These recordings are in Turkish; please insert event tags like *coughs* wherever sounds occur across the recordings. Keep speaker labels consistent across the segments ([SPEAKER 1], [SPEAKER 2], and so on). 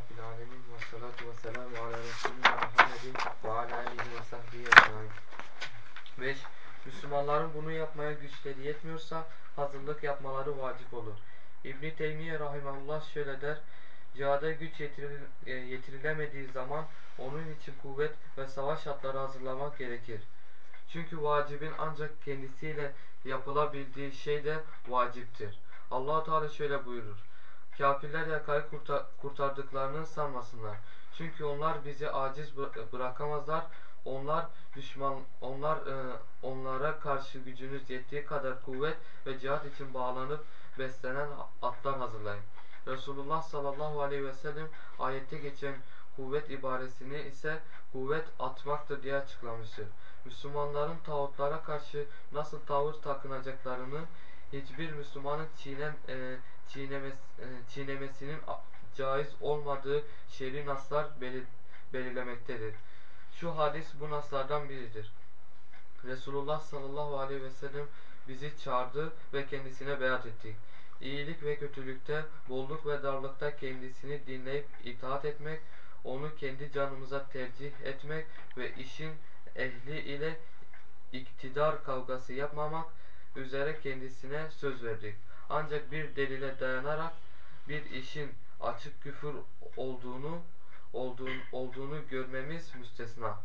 [SPEAKER 1] Rabbil alemin ve salatu ve selamu ala Resulina Muhammedin ve ala alihi ve sahbihi ecmaîn. 5. Müslümanların bunu yapmaya güçleri yetmiyorsa hazırlık yapmaları vacip olur. İbn Teymiye rahimehullah şöyle der: Cihada güç yetiril, e, yetirilemediği zaman onun için kuvvet ve savaş şartları hazırlamak gerekir. Çünkü vacibin ancak kendisiyle yapılabildiği şey de vaciptir. allah Teala şöyle buyurur. Kafirler yakayı kurtardıklarını sanmasınlar. Çünkü onlar bizi aciz bırakamazlar. Onlar düşman onlar e, onlara karşı gücünüz yettiği kadar kuvvet ve cihat için bağlanıp beslenen atlar hazırlayın. Resulullah sallallahu aleyhi ve sellem ayette geçen kuvvet ibaresini ise kuvvet atmaktır diye açıklamıştır. Müslümanların tağutlara karşı nasıl tavır takınacaklarını hiçbir Müslümanın çiğnem, e, çiğnemes, e, çiğnemesinin caiz olmadığı şer'i naslar belir, belirlemektedir. Şu hadis bu naslardan biridir. Resulullah sallallahu aleyhi ve sellem bizi çağırdı ve kendisine beyat ettik. İyilik ve kötülükte, bolluk ve darlıkta kendisini dinleyip itaat etmek, onu kendi canımıza tercih etmek ve işin ehli ile iktidar kavgası yapmamak üzere kendisine söz verdik. Ancak bir delile dayanarak bir işin açık küfür olduğunu olduğunu, olduğunu görmemiz müstesna.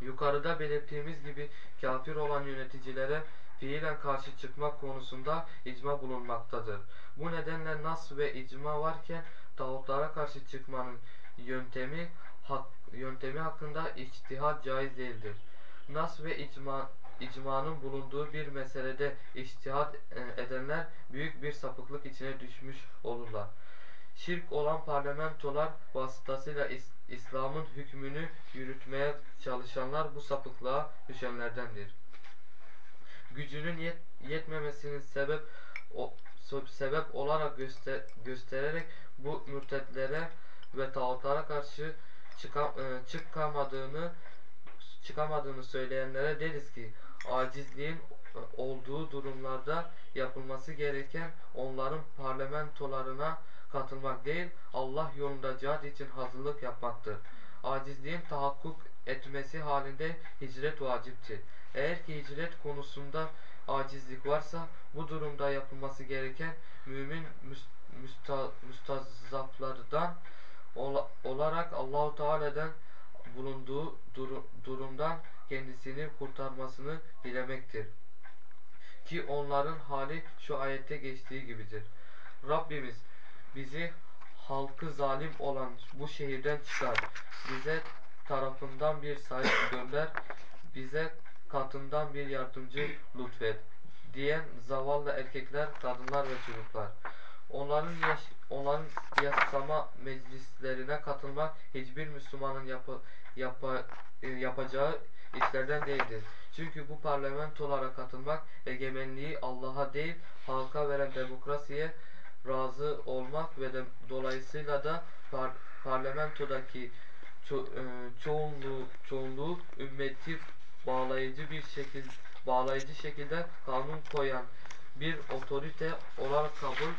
[SPEAKER 1] Yukarıda belirttiğimiz gibi kafir olan yöneticilere fiilen karşı çıkmak konusunda icma bulunmaktadır. Bu nedenle nas ve icma varken tağutlara karşı çıkmanın yöntemi hak, yöntemi hakkında içtihat caiz değildir. Nas ve icma icmanın bulunduğu bir meselede içtihat e, edenler büyük bir sapıklık içine düşmüş olurlar. Şirk olan parlamentolar vasıtasıyla İslam'ın hükmünü yürütmeye çalışanlar bu sapıklığa düşenlerdendir. Gücünün yet yetmemesinin sebep o, sebep olarak göster göstererek bu mürtetlere ve tağutlara karşı e, çıkamadığını çıkamadığını söyleyenlere deriz ki acizliğin olduğu durumlarda yapılması gereken onların parlamentolarına katılmak değil, Allah yolunda cihat için hazırlık yapmaktır. Acizliğin tahakkuk etmesi halinde hicret vaciptir. Eğer ki hicret konusunda acizlik varsa bu durumda yapılması gereken mümin müsta, müstazzaflardan olarak Allahu Teala'dan bulunduğu durumdan kendisini kurtarmasını dilemektir. Ki onların hali şu ayette geçtiği gibidir. Rabbimiz bizi halkı zalim olan bu şehirden çıkar. Bize tarafından bir sahip gönder. Bize katından bir yardımcı lütfet. Diyen zavallı erkekler, kadınlar ve çocuklar. Onların, yaş onların yasama meclislerine katılmak hiçbir Müslümanın yapı yapa e, yapacağı işlerden değildir. Çünkü bu parlamentolara katılmak egemenliği Allah'a değil halka veren demokrasiye razı olmak ve de dolayısıyla da par parlamentodaki ço e, çoğunluğu, çoğunluğu ümmeti bağlayıcı bir şekilde bağlayıcı şekilde kanun koyan bir otorite olarak kabul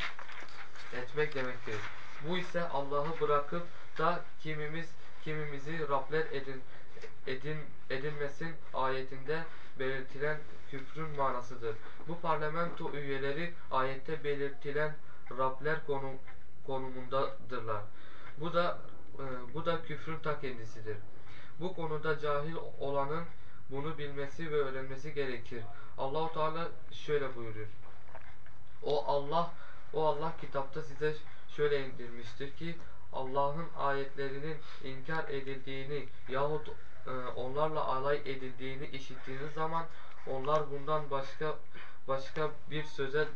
[SPEAKER 1] etmek demektir. Bu ise Allah'ı bırakıp da kimimiz kimimizi Rabler edin, edin, edinmesin ayetinde belirtilen küfrün manasıdır. Bu parlamento üyeleri ayette belirtilen Rabler konum, konumundadırlar. Bu da e, bu da küfrün ta kendisidir. Bu konuda cahil olanın bunu bilmesi ve öğrenmesi gerekir. Allahu Teala şöyle buyuruyor. O Allah o Allah kitapta size şöyle indirmiştir ki Allah'ın ayetlerinin inkar edildiğini yahut onlarla alay edildiğini işittiğiniz zaman onlar bundan başka başka bir söze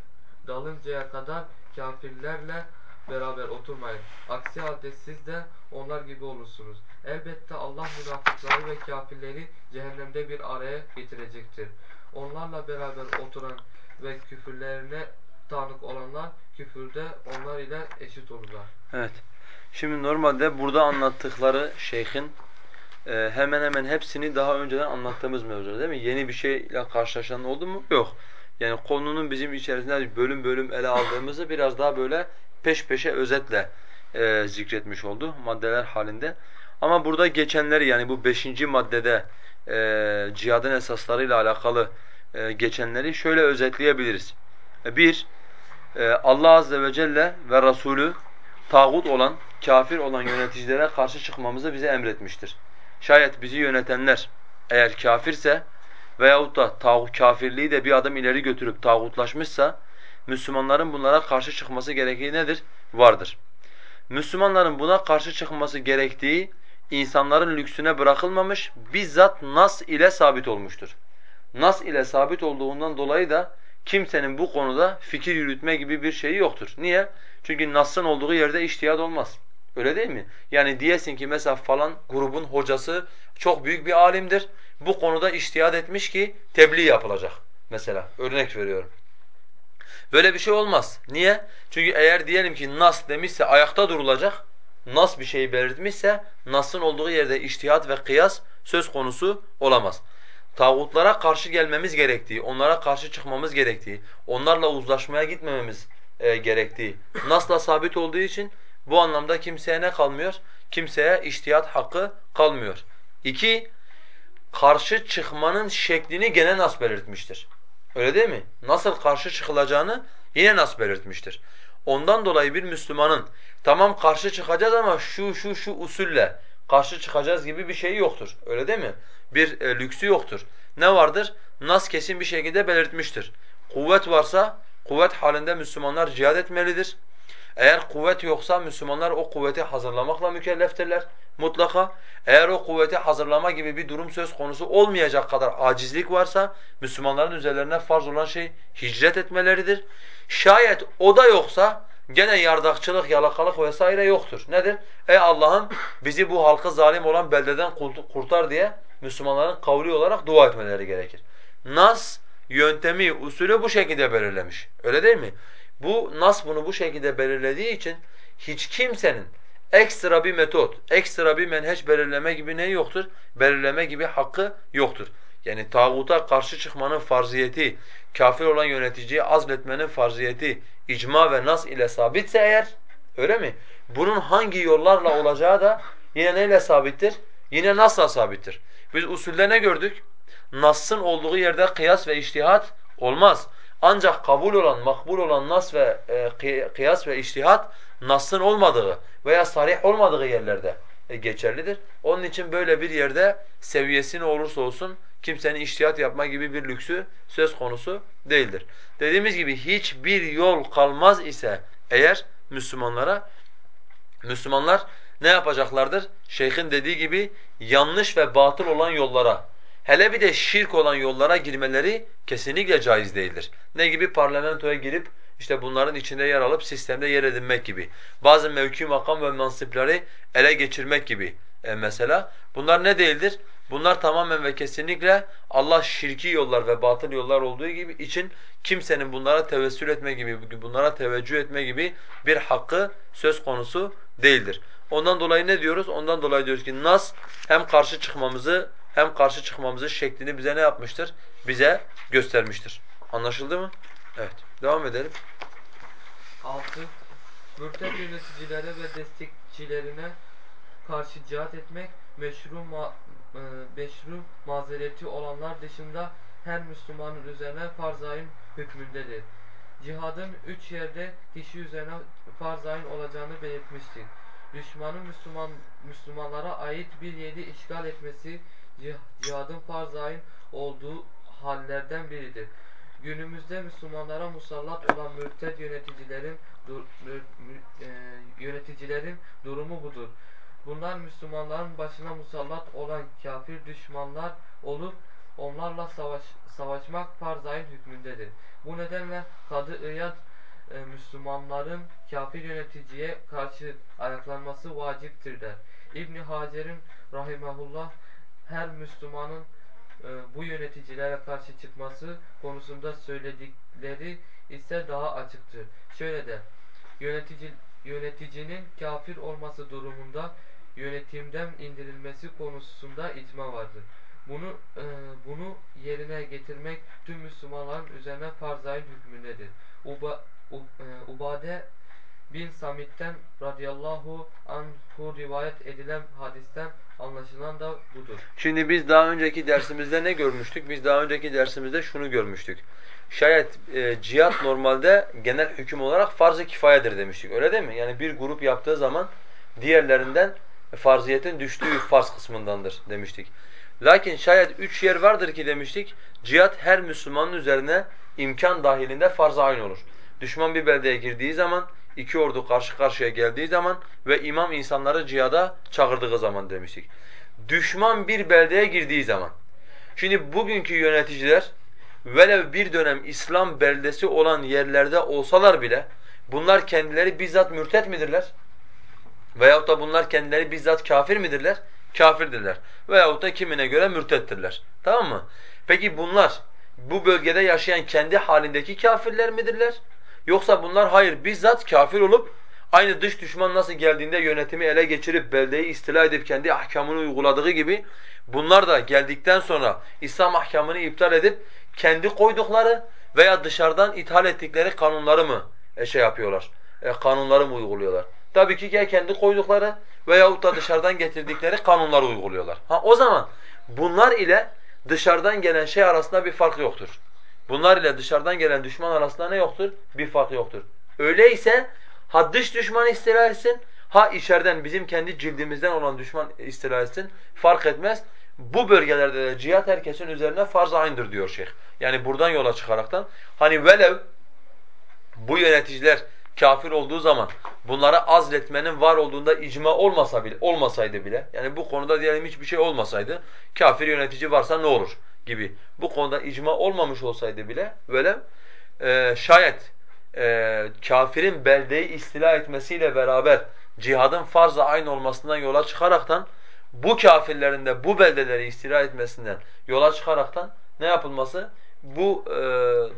[SPEAKER 1] dalıncaya kadar kafirlerle beraber oturmayın. Aksi halde siz de onlar gibi olursunuz. Elbette Allah münafıkları ve kafirleri cehennemde bir araya getirecektir. Onlarla beraber oturan ve küfürlerine tanık olanlar küfürde onlar ile eşit olurlar.
[SPEAKER 2] Evet. Şimdi normalde burada anlattıkları şeyhin e, hemen hemen hepsini daha önceden anlattığımız mevzular değil mi? Yeni bir şeyle karşılaşan oldu mu? Yok. Yani konunun bizim içerisinde bölüm bölüm ele aldığımızı biraz daha böyle peş peşe özetle e, zikretmiş oldu maddeler halinde. Ama burada geçenleri yani bu beşinci maddede e, cihadın esaslarıyla alakalı e, geçenleri şöyle özetleyebiliriz. E, bir, e, Allah azze ve celle ve Resulü tağut olan, kafir olan yöneticilere karşı çıkmamızı bize emretmiştir. Şayet bizi yönetenler eğer kafirse veyahut da tağut kafirliği de bir adım ileri götürüp tağutlaşmışsa Müslümanların bunlara karşı çıkması gerektiği nedir? Vardır. Müslümanların buna karşı çıkması gerektiği insanların lüksüne bırakılmamış, bizzat nas ile sabit olmuştur. Nas ile sabit olduğundan dolayı da kimsenin bu konuda fikir yürütme gibi bir şeyi yoktur. Niye? Çünkü Nas'ın olduğu yerde iştihad olmaz. Öyle değil mi? Yani diyesin ki mesela falan grubun hocası çok büyük bir alimdir. Bu konuda iştihad etmiş ki tebliğ yapılacak. Mesela örnek veriyorum. Böyle bir şey olmaz. Niye? Çünkü eğer diyelim ki Nas demişse ayakta durulacak. Nas bir şeyi belirtmişse Nas'ın olduğu yerde iştihat ve kıyas söz konusu olamaz. Tağutlara karşı gelmemiz gerektiği, onlara karşı çıkmamız gerektiği, onlarla uzlaşmaya gitmememiz e, gerektiği Nas'la sabit olduğu için bu anlamda kimseye ne kalmıyor? Kimseye iştihat hakkı kalmıyor. İki, karşı çıkmanın şeklini gene Nas belirtmiştir. Öyle değil mi? Nasıl karşı çıkılacağını yine Nas belirtmiştir. Ondan dolayı bir Müslümanın tamam karşı çıkacağız ama şu şu şu usulle karşı çıkacağız gibi bir şey yoktur. Öyle değil mi? Bir e, lüksü yoktur. Ne vardır? Nas kesin bir şekilde belirtmiştir. Kuvvet varsa kuvvet halinde Müslümanlar cihad etmelidir. Eğer kuvvet yoksa Müslümanlar o kuvveti hazırlamakla mükelleftirler mutlaka. Eğer o kuvveti hazırlama gibi bir durum söz konusu olmayacak kadar acizlik varsa Müslümanların üzerlerine farz olan şey hicret etmeleridir. Şayet o da yoksa gene yardakçılık, yalakalık vesaire yoktur. Nedir? Ey Allah'ım bizi bu halkı zalim olan beldeden kurtar diye Müslümanların kavli olarak dua etmeleri gerekir. Nas yöntemi, usulü bu şekilde belirlemiş. Öyle değil mi? Bu nas bunu bu şekilde belirlediği için hiç kimsenin ekstra bir metot, ekstra bir menheç belirleme gibi ne yoktur? Belirleme gibi hakkı yoktur. Yani tağuta karşı çıkmanın farziyeti, kafir olan yöneticiyi azletmenin farziyeti icma ve nas ile sabitse eğer, öyle mi? Bunun hangi yollarla olacağı da yine neyle sabittir? Yine nasla sabittir. Biz usulde ne gördük? Nas'ın olduğu yerde kıyas ve içtihat olmaz. Ancak kabul olan, makbul olan nas ve e, kıyas ve içtihat Nas'ın olmadığı veya sarih olmadığı yerlerde e, geçerlidir. Onun için böyle bir yerde seviyesi ne olursa olsun kimsenin iştihat yapma gibi bir lüksü söz konusu değildir. Dediğimiz gibi hiçbir yol kalmaz ise eğer Müslümanlara, Müslümanlar ne yapacaklardır? Şeyhin dediği gibi yanlış ve batıl olan yollara, hele bir de şirk olan yollara girmeleri kesinlikle caiz değildir. Ne gibi? Parlamentoya girip işte bunların içinde yer alıp sistemde yer edinmek gibi. Bazı mevki makam ve mansipleri ele geçirmek gibi e mesela. Bunlar ne değildir? Bunlar tamamen ve kesinlikle Allah şirki yollar ve batıl yollar olduğu gibi için kimsenin bunlara tevessül etme gibi, bunlara teveccüh etme gibi bir hakkı söz konusu değildir. Ondan dolayı ne diyoruz? Ondan dolayı diyoruz ki Nas hem karşı çıkmamızı hem karşı çıkmamızı şeklini bize ne yapmıştır? Bize göstermiştir. Anlaşıldı mı? Evet. Devam edelim.
[SPEAKER 1] 6. Mürted yöneticilere ve destekçilerine karşı cihat etmek meşru, ma e, meşru mazereti olanlar dışında her Müslümanın üzerine farz-ı hükmündedir. Cihadın üç yerde kişi üzerine farz-ı olacağını belirtmiştik. Düşmanın Müslüman Müslümanlara ait bir yeri işgal etmesi cihadın farz-ı olduğu hallerden biridir. Günümüzde Müslümanlara musallat olan mürted yöneticilerin dur, mür, e, yöneticilerin durumu budur. Bunlar Müslümanların başına musallat olan kafir düşmanlar olup onlarla savaş, savaşmak farz hükmündedir. Bu nedenle Kadı İyad e, Müslümanların kafir yöneticiye karşı ayaklanması vaciptir der. İbn Hacer'in rahimehullah her Müslümanın e, bu yöneticilere karşı çıkması konusunda söyledikleri ise daha açıktır. Şöyle de yönetici, yöneticinin kafir olması durumunda yönetimden indirilmesi konusunda icma vardır. Bunu e, bunu yerine getirmek tüm Müslümanların üzerine farz hükmündedir. Uba, u, e, Ubade bin Samit'ten radıyallahu anhu rivayet edilen hadisten anlaşılan da budur.
[SPEAKER 2] Şimdi biz daha önceki dersimizde ne görmüştük? Biz daha önceki dersimizde şunu görmüştük. Şayet e, cihat normalde genel hüküm olarak farz-ı kifayedir demiştik. Öyle değil mi? Yani bir grup yaptığı zaman diğerlerinden farziyetin düştüğü farz kısmındandır demiştik. Lakin şayet üç yer vardır ki demiştik, cihat her Müslümanın üzerine imkan dahilinde farz-ı olur. Düşman bir beldeye girdiği zaman, iki ordu karşı karşıya geldiği zaman ve imam insanları cihada çağırdığı zaman demiştik. Düşman bir beldeye girdiği zaman. Şimdi bugünkü yöneticiler velev bir dönem İslam beldesi olan yerlerde olsalar bile bunlar kendileri bizzat mürtet midirler? Veyahut da bunlar kendileri bizzat kafir midirler? Kafirdirler. Veyahut da kimine göre mürtettirler. Tamam mı? Peki bunlar bu bölgede yaşayan kendi halindeki kafirler midirler? Yoksa bunlar hayır bizzat kafir olup aynı dış düşman nasıl geldiğinde yönetimi ele geçirip beldeyi istila edip kendi ahkamını uyguladığı gibi bunlar da geldikten sonra İslam ahkamını iptal edip kendi koydukları veya dışarıdan ithal ettikleri kanunları mı e, şey yapıyorlar? Kanunları mı uyguluyorlar? Tabii ki ya kendi koydukları veyahut da dışarıdan getirdikleri kanunları uyguluyorlar. Ha o zaman bunlar ile dışarıdan gelen şey arasında bir fark yoktur. Bunlar ile dışarıdan gelen düşman arasında ne yoktur? Bir fark yoktur. Öyleyse ha dış düşman istila etsin, ha içeriden bizim kendi cildimizden olan düşman istila etsin fark etmez. Bu bölgelerde de cihat herkesin üzerine farz aynıdır diyor şeyh. Yani buradan yola çıkaraktan hani velev bu yöneticiler kafir olduğu zaman bunlara azletmenin var olduğunda icma olmasa bile olmasaydı bile yani bu konuda diyelim hiçbir şey olmasaydı kafir yönetici varsa ne olur gibi bu konuda icma olmamış olsaydı bile böyle e, şayet e, kafirin beldeyi istila etmesiyle beraber cihadın farz-ı ayn olmasından yola çıkaraktan bu kafirlerin de bu beldeleri istila etmesinden yola çıkaraktan ne yapılması? Bu e,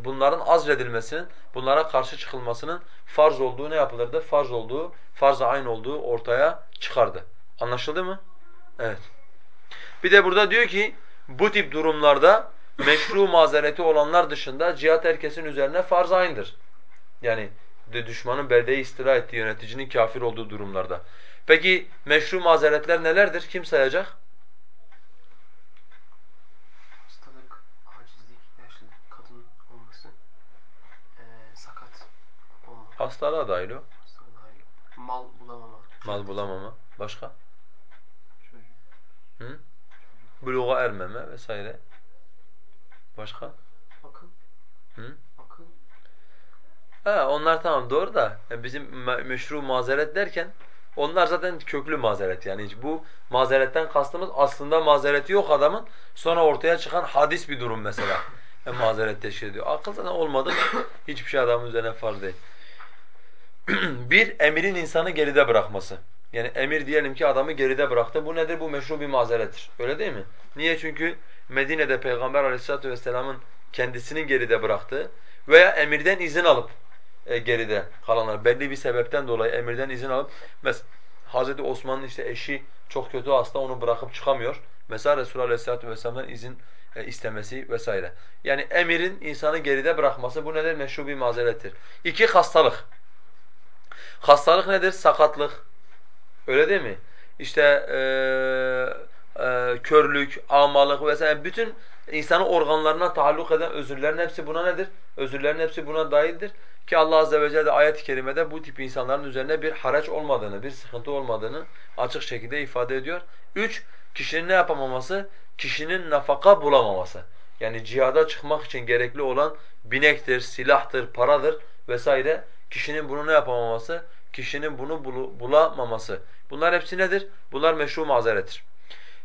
[SPEAKER 2] bunların azledilmesinin, bunlara karşı çıkılmasının farz olduğu ne yapılırdı? Farz olduğu, farz-ı ayn olduğu ortaya çıkardı. Anlaşıldı mı? Evet. Bir de burada diyor ki bu tip durumlarda meşru mazereti olanlar dışında cihat herkesin üzerine farz aynıdır. Yani de düşmanın beldeyi istila ettiği yöneticinin kafir olduğu durumlarda. Peki meşru mazeretler nelerdir? Kim sayacak?
[SPEAKER 3] Hastalık, acizlik, yaşlılık, kadın olması, eee sakat olma,
[SPEAKER 2] Hastalığa dahil o.
[SPEAKER 3] hastalığa dair, mal bulamama,
[SPEAKER 2] Mal bulamama. Başka?
[SPEAKER 3] çocuk,
[SPEAKER 2] Hı? Buluğa ermeme vesaire. Başka?
[SPEAKER 3] akıl,
[SPEAKER 2] Hı?
[SPEAKER 3] akıl,
[SPEAKER 2] Ha onlar tamam doğru da yani bizim me- meşru mazeret derken onlar zaten köklü mazeret yani hiç bu mazeretten kastımız aslında mazereti yok adamın sonra ortaya çıkan hadis bir durum mesela *laughs* yani mazeret teşkil ediyor. Akıl zaten olmadı hiçbir şey adamın üzerine farz değil. *clears throat* bir emirin insanı geride bırakması. Yani emir diyelim ki adamı geride bıraktı. Bu nedir? Bu meşru bir mazerettir. Öyle değil mi? Niye? Çünkü Medine'de Peygamber Aleyhisselatü vesselamın kendisinin geride bıraktığı veya emirden izin alıp e, geride kalanlar belli bir sebepten dolayı emirden izin alıp mesela Hazreti Osman'ın işte eşi çok kötü hasta onu bırakıp çıkamıyor. Mesela Resulullah Aleyhisselatü vesselam'dan izin e, istemesi vesaire. Yani emirin insanı geride bırakması bu nedir? Meşru bir mazerettir. İki hastalık. Hastalık nedir? Sakatlık. Öyle değil mi? İşte eee e, körlük, amalık vesaire bütün insanın organlarına taalluk eden özürlerin hepsi buna nedir? Özürlerin hepsi buna dahildir. Ki Allah azze ve celle de ayet-i kerimede bu tip insanların üzerine bir haraç olmadığını, bir sıkıntı olmadığını açık şekilde ifade ediyor. Üç, kişinin ne yapamaması? Kişinin nafaka bulamaması. Yani cihada çıkmak için gerekli olan binektir, silahtır, paradır vesaire. Kişinin bunu ne yapamaması? Kişinin bunu bulamaması. Bunlar hepsi nedir? Bunlar meşru mazerettir.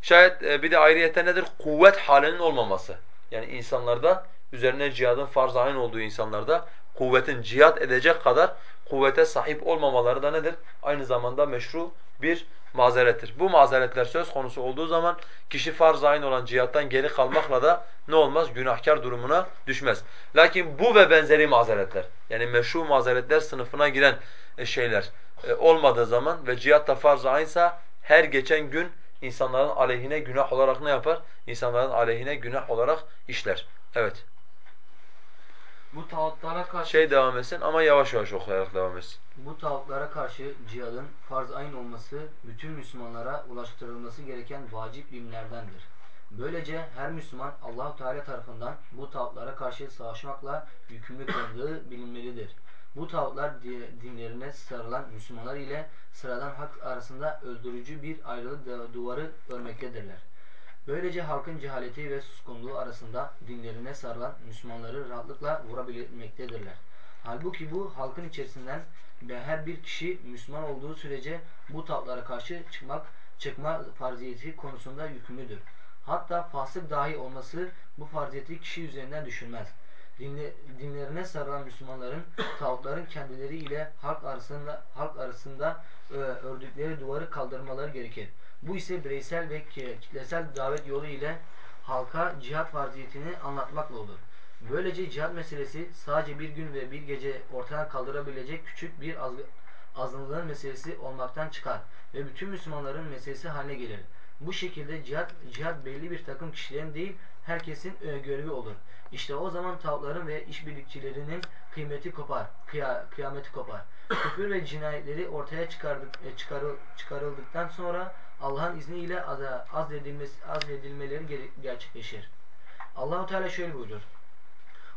[SPEAKER 2] Şayet e, bir de ayrıyete nedir? Kuvvet halinin olmaması. Yani insanlarda üzerine cihadın farz ayn olduğu insanlarda kuvvetin cihat edecek kadar kuvvete sahip olmamaları da nedir? Aynı zamanda meşru bir mazerettir. Bu mazeretler söz konusu olduğu zaman kişi farz ayn olan cihattan geri kalmakla da ne olmaz? Günahkar durumuna düşmez. Lakin bu ve benzeri mazeretler yani meşru mazeretler sınıfına giren şeyler e, olmadığı zaman ve cihat da farz aynsa her geçen gün insanların aleyhine günah olarak ne yapar? İnsanların aleyhine günah olarak işler. Evet.
[SPEAKER 1] Bu tağutlara karşı
[SPEAKER 2] Şey devam etsin ama yavaş yavaş okuyarak devam etsin.
[SPEAKER 4] Bu tağutlara karşı cihadın farz ayın olması, bütün Müslümanlara ulaştırılması gereken vacip bilimlerdendir. Böylece her Müslüman Allahu Teala tarafından bu tağutlara karşı savaşmakla yükümlü kılındığı bilinmelidir. Bu tağutlar di- dinlerine sarılan Müslümanlar ile sıradan hak arasında öldürücü bir ayrılık duvarı örmektedirler. Böylece halkın cehaleti ve suskunluğu arasında dinlerine sarılan Müslümanları rahatlıkla vurabilmektedirler. Halbuki bu halkın içerisinden her bir kişi Müslüman olduğu sürece bu tatlara karşı çıkmak, çıkma farziyeti konusunda yükümlüdür. Hatta fasık dahi olması bu farziyeti kişi üzerinden düşürmez. Dinle, dinlerine sarılan Müslümanların tağutların kendileri ile halk arasında halk arasında e, ördükleri duvarı kaldırmaları gerekir. Bu ise bireysel ve ki- kitlesel davet yolu ile halka cihat farziyetini anlatmakla olur. Böylece cihat meselesi sadece bir gün ve bir gece ortadan kaldırabilecek küçük bir az, azınlığın meselesi olmaktan çıkar ve bütün Müslümanların meselesi haline gelir. Bu şekilde cihat, cihat belli bir takım kişilerin değil herkesin e, görevi olur. İşte o zaman tağutların ve işbirlikçilerinin kıymeti kopar, kıya- kıyameti kopar. *coughs* Küfür ve cinayetleri ortaya çıkardık, e, çıkarıl, çıkarıldıktan sonra Allah'ın izniyle az, azledilmesi, azledilmeleri gerçekleşir. Allahu Teala şöyle buyurur.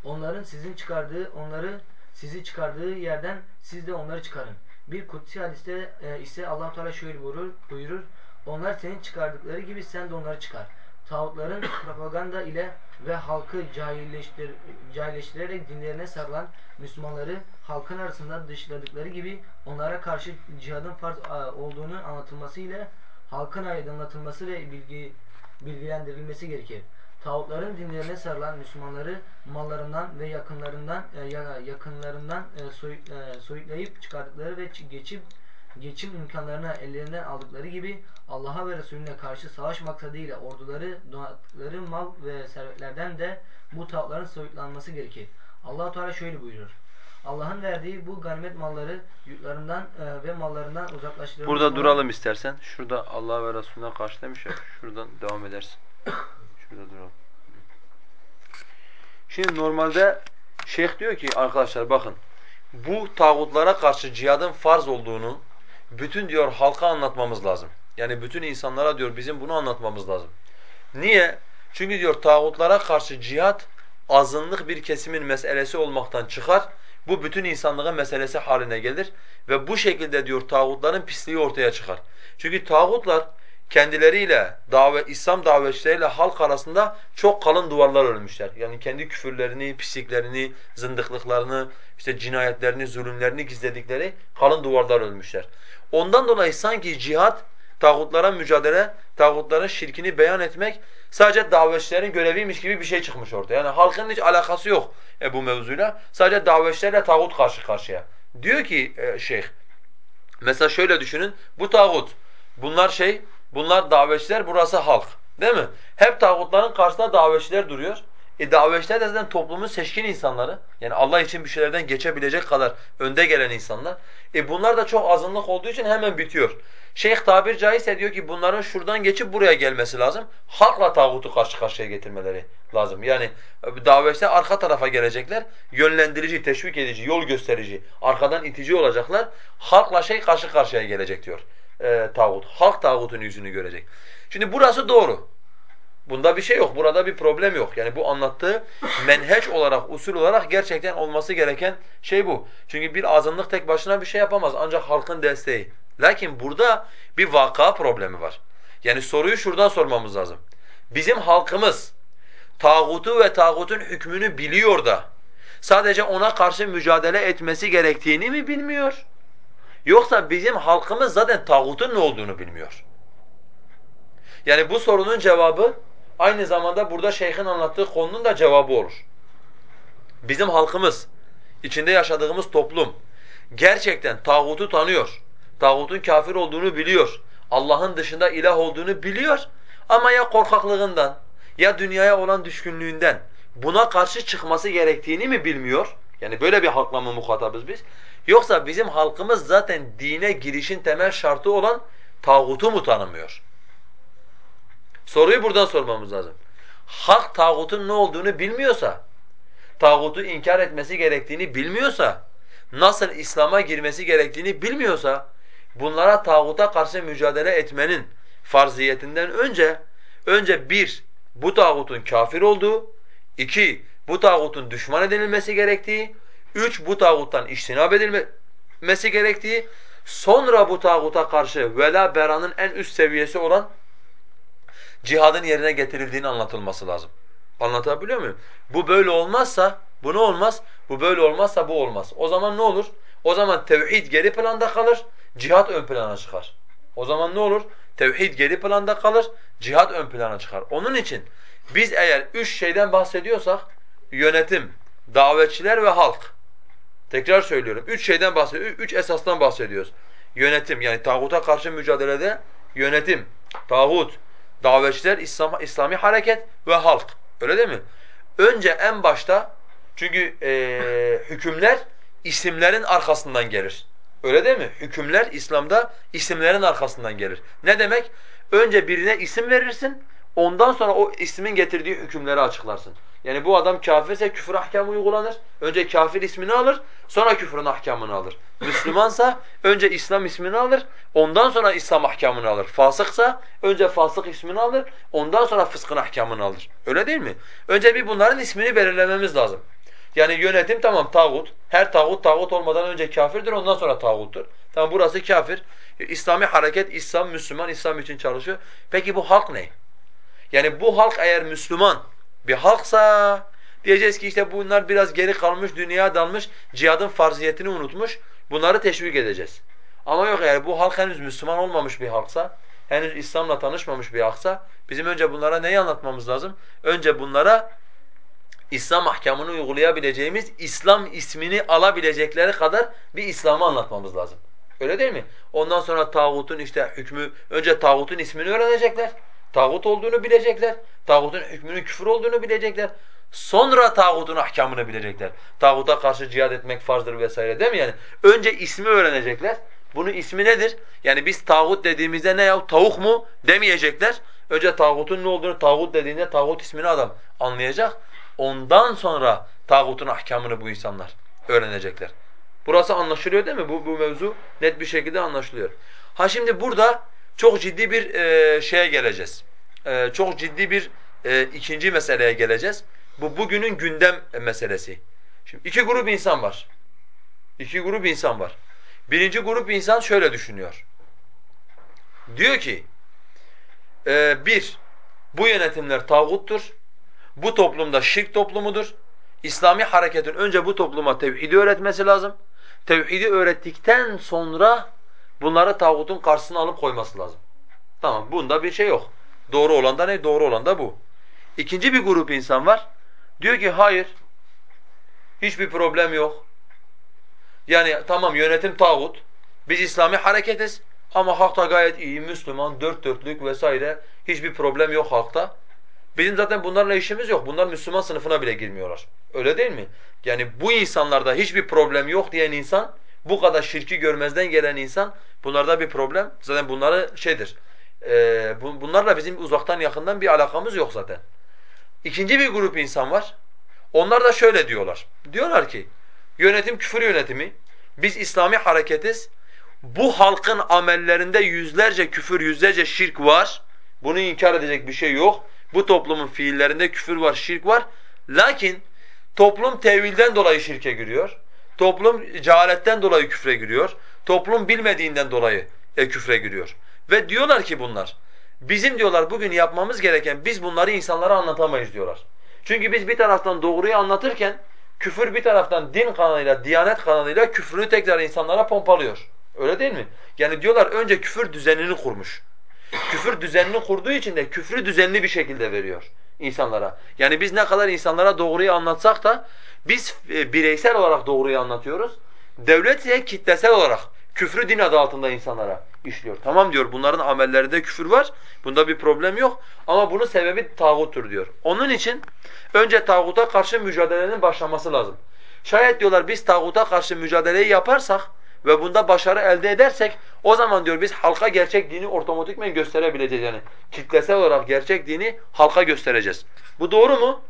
[SPEAKER 4] Onların sizin çıkardığı, onları sizi çıkardığı yerden siz de onları çıkarın. Bir kutsi hadiste e, ise allah Teala şöyle buyurur, buyurur. Onlar senin çıkardıkları gibi sen de onları çıkar. Tağutların *coughs* propaganda ile ve halkı cahilleştir, cahilleştirerek dinlerine sarılan Müslümanları halkın arasında dışladıkları gibi onlara karşı cihadın farz olduğunu anlatılması ile halkın aydınlatılması ve bilgi bilgilendirilmesi gerekir. Tağutların dinlerine sarılan Müslümanları mallarından ve yakınlarından e, ya- yakınlarından e, e, soyutlayıp çıkardıkları ve geçip geçim imkanlarını ellerinden aldıkları gibi Allah'a ve Resulüne karşı savaş maksadıyla orduları donattıkları mal ve servetlerden de bu tağutların soyutlanması gerekir. allah Teala şöyle buyurur. Allah'ın verdiği bu ganimet malları yurtlarından e, ve mallarından uzaklaştırılmış
[SPEAKER 2] Burada duralım istersen. Şurada Allah ve Resulüne karşı demiş ya. Şuradan devam edersin. *coughs* Şurada duralım. Şimdi normalde şeyh diyor ki arkadaşlar bakın bu tağutlara karşı cihadın farz olduğunu bütün diyor halka anlatmamız lazım. Yani bütün insanlara diyor bizim bunu anlatmamız lazım. Niye? Çünkü diyor tağutlara karşı cihat azınlık bir kesimin meselesi olmaktan çıkar. Bu bütün insanlığın meselesi haline gelir ve bu şekilde diyor tağutların pisliği ortaya çıkar. Çünkü tağutlar kendileriyle davet İslam davetçileriyle halk arasında çok kalın duvarlar örmüşler. Yani kendi küfürlerini, pisliklerini, zındıklıklarını, işte cinayetlerini, zulümlerini gizledikleri kalın duvarlar örmüşler. Ondan dolayı sanki cihat, tağutlara mücadele, tağutların şirkini beyan etmek sadece davetçilerin göreviymiş gibi bir şey çıkmış ortaya. Yani halkın hiç alakası yok e, bu mevzuyla. Sadece davetçilerle tağut karşı karşıya. Diyor ki e, şeyh, mesela şöyle düşünün, bu tağut, bunlar şey, bunlar davetçiler, burası halk. Değil mi? Hep tağutların karşısında davetçiler duruyor. E davetçiler de zaten toplumun seçkin insanları. Yani Allah için bir şeylerden geçebilecek kadar önde gelen insanlar. E bunlar da çok azınlık olduğu için hemen bitiyor. Şeyh tabir caizse diyor ki bunların şuradan geçip buraya gelmesi lazım. Halkla tağutu karşı karşıya getirmeleri lazım. Yani davetçiler arka tarafa gelecekler. Yönlendirici, teşvik edici, yol gösterici, arkadan itici olacaklar. Halkla şey karşı karşıya gelecek diyor e, tağut. Halk tağutun yüzünü görecek. Şimdi burası doğru. Bunda bir şey yok. Burada bir problem yok. Yani bu anlattığı menheç olarak, usul olarak gerçekten olması gereken şey bu. Çünkü bir azınlık tek başına bir şey yapamaz. Ancak halkın desteği. Lakin burada bir vaka problemi var. Yani soruyu şuradan sormamız lazım. Bizim halkımız tağutu ve tağutun hükmünü biliyor da sadece ona karşı mücadele etmesi gerektiğini mi bilmiyor? Yoksa bizim halkımız zaten tağutun ne olduğunu bilmiyor. Yani bu sorunun cevabı aynı zamanda burada şeyhin anlattığı konunun da cevabı olur. Bizim halkımız, içinde yaşadığımız toplum gerçekten tağutu tanıyor. Tağutun kafir olduğunu biliyor. Allah'ın dışında ilah olduğunu biliyor. Ama ya korkaklığından ya dünyaya olan düşkünlüğünden buna karşı çıkması gerektiğini mi bilmiyor? Yani böyle bir halkla mı muhatabız biz? Yoksa bizim halkımız zaten dine girişin temel şartı olan tağutu mu tanımıyor? Soruyu buradan sormamız lazım. Halk tağutun ne olduğunu bilmiyorsa, tağutu inkar etmesi gerektiğini bilmiyorsa, nasıl İslam'a girmesi gerektiğini bilmiyorsa, bunlara tağuta karşı mücadele etmenin farziyetinden önce, önce bir, bu tağutun kafir olduğu, iki, bu tağutun düşman edilmesi gerektiği, üç, bu tağuttan iştinab edilmesi gerektiği, sonra bu tağuta karşı vela beranın en üst seviyesi olan cihadın yerine getirildiğini anlatılması lazım. Anlatabiliyor muyum? Bu böyle olmazsa bu ne olmaz? Bu böyle olmazsa bu olmaz. O zaman ne olur? O zaman tevhid geri planda kalır, cihat ön plana çıkar. O zaman ne olur? Tevhid geri planda kalır, cihat ön plana çıkar. Onun için biz eğer üç şeyden bahsediyorsak yönetim, davetçiler ve halk. Tekrar söylüyorum. Üç şeyden bahsediyoruz. Üç esasdan bahsediyoruz. Yönetim yani tağuta karşı mücadelede yönetim, tağut, davetçiler, İslam, İslami hareket ve halk. Öyle değil mi? Önce en başta çünkü e, *laughs* hükümler isimlerin arkasından gelir. Öyle değil mi? Hükümler İslam'da isimlerin arkasından gelir. Ne demek? Önce birine isim verirsin, ondan sonra o ismin getirdiği hükümleri açıklarsın. Yani bu adam kafirse küfür ahkamı uygulanır. Önce kafir ismini alır, sonra küfrün ahkamını alır. Müslümansa önce İslam ismini alır, ondan sonra İslam ahkamını alır. Fasıksa önce fasık ismini alır, ondan sonra fıskın ahkamını alır. Öyle değil mi? Önce bir bunların ismini belirlememiz lazım. Yani yönetim tamam tağut. Her tağut tağut olmadan önce kafirdir, ondan sonra tağuttur. Tamam burası kafir. İslami hareket, İslam, Müslüman, İslam için çalışıyor. Peki bu halk ne? Yani bu halk eğer Müslüman bir halksa diyeceğiz ki işte bunlar biraz geri kalmış, dünyaya dalmış, cihadın farziyetini unutmuş. Bunları teşvik edeceğiz. Ama yok eğer bu halk henüz Müslüman olmamış bir halksa, henüz İslam'la tanışmamış bir halksa bizim önce bunlara neyi anlatmamız lazım? Önce bunlara İslam ahkamını uygulayabileceğimiz, İslam ismini alabilecekleri kadar bir İslam'ı anlatmamız lazım. Öyle değil mi? Ondan sonra tağutun işte hükmü, önce tağutun ismini öğrenecekler. Tağut olduğunu bilecekler. Tağutun hükmünün küfür olduğunu bilecekler. Sonra tağutun ahkamını bilecekler. Tağuta karşı cihad etmek farzdır vesaire değil mi yani? Önce ismi öğrenecekler. Bunun ismi nedir? Yani biz tağut dediğimizde ne ya? Tavuk mu? Demeyecekler. Önce tağutun ne olduğunu tağut dediğinde tağut ismini adam anlayacak. Ondan sonra tağutun ahkamını bu insanlar öğrenecekler. Burası anlaşılıyor değil mi? Bu, bu mevzu net bir şekilde anlaşılıyor. Ha şimdi burada çok ciddi bir e, şeye geleceğiz. E, çok ciddi bir e, ikinci meseleye geleceğiz. Bu bugünün gündem meselesi. Şimdi iki grup insan var. İki grup insan var. Birinci grup insan şöyle düşünüyor. Diyor ki, e, bir, bu yönetimler tağuttur. Bu toplumda şirk toplumudur. İslami hareketin önce bu topluma tevhidi öğretmesi lazım. Tevhidi öğrettikten sonra bunları tağutun karşısına alıp koyması lazım. Tamam, bunda bir şey yok. Doğru olan da ne? Doğru olan da bu. İkinci bir grup insan var. Diyor ki hayır, hiçbir problem yok. Yani tamam yönetim tağut, biz İslami hareketiz ama halk da gayet iyi, Müslüman, dört dörtlük vesaire hiçbir problem yok halkta. Bizim zaten bunlarla işimiz yok. Bunlar Müslüman sınıfına bile girmiyorlar. Öyle değil mi? Yani bu insanlarda hiçbir problem yok diyen insan, bu kadar şirki görmezden gelen insan, bunlarda bir problem. Zaten bunları şeydir, e, bunlarla bizim uzaktan yakından bir alakamız yok zaten. İkinci bir grup insan var. Onlar da şöyle diyorlar. Diyorlar ki, yönetim küfür yönetimi, biz İslami hareketiz, bu halkın amellerinde yüzlerce küfür, yüzlerce şirk var. Bunu inkar edecek bir şey yok. Bu toplumun fiillerinde küfür var, şirk var. Lakin toplum tevilden dolayı şirke giriyor. Toplum cehaletten dolayı küfre giriyor. Toplum bilmediğinden dolayı e, küfre giriyor. Ve diyorlar ki bunlar, bizim diyorlar bugün yapmamız gereken biz bunları insanlara anlatamayız diyorlar. Çünkü biz bir taraftan doğruyu anlatırken küfür bir taraftan din kanalıyla, diyanet kanalıyla küfrünü tekrar insanlara pompalıyor. Öyle değil mi? Yani diyorlar önce küfür düzenini kurmuş. Küfür düzenini kurduğu için de küfrü düzenli bir şekilde veriyor insanlara. Yani biz ne kadar insanlara doğruyu anlatsak da biz e, bireysel olarak doğruyu anlatıyoruz. Devlet ise kitlesel olarak küfrü din adı altında insanlara işliyor. Tamam diyor bunların amellerinde küfür var. Bunda bir problem yok ama bunun sebebi tağuttur diyor. Onun için önce tağuta karşı mücadelenin başlaması lazım. Şayet diyorlar biz tağuta karşı mücadeleyi yaparsak ve bunda başarı elde edersek o zaman diyor biz halka gerçek dini otomatikmen gösterebileceğiz yani. Kitlesel olarak gerçek dini halka göstereceğiz. Bu doğru mu?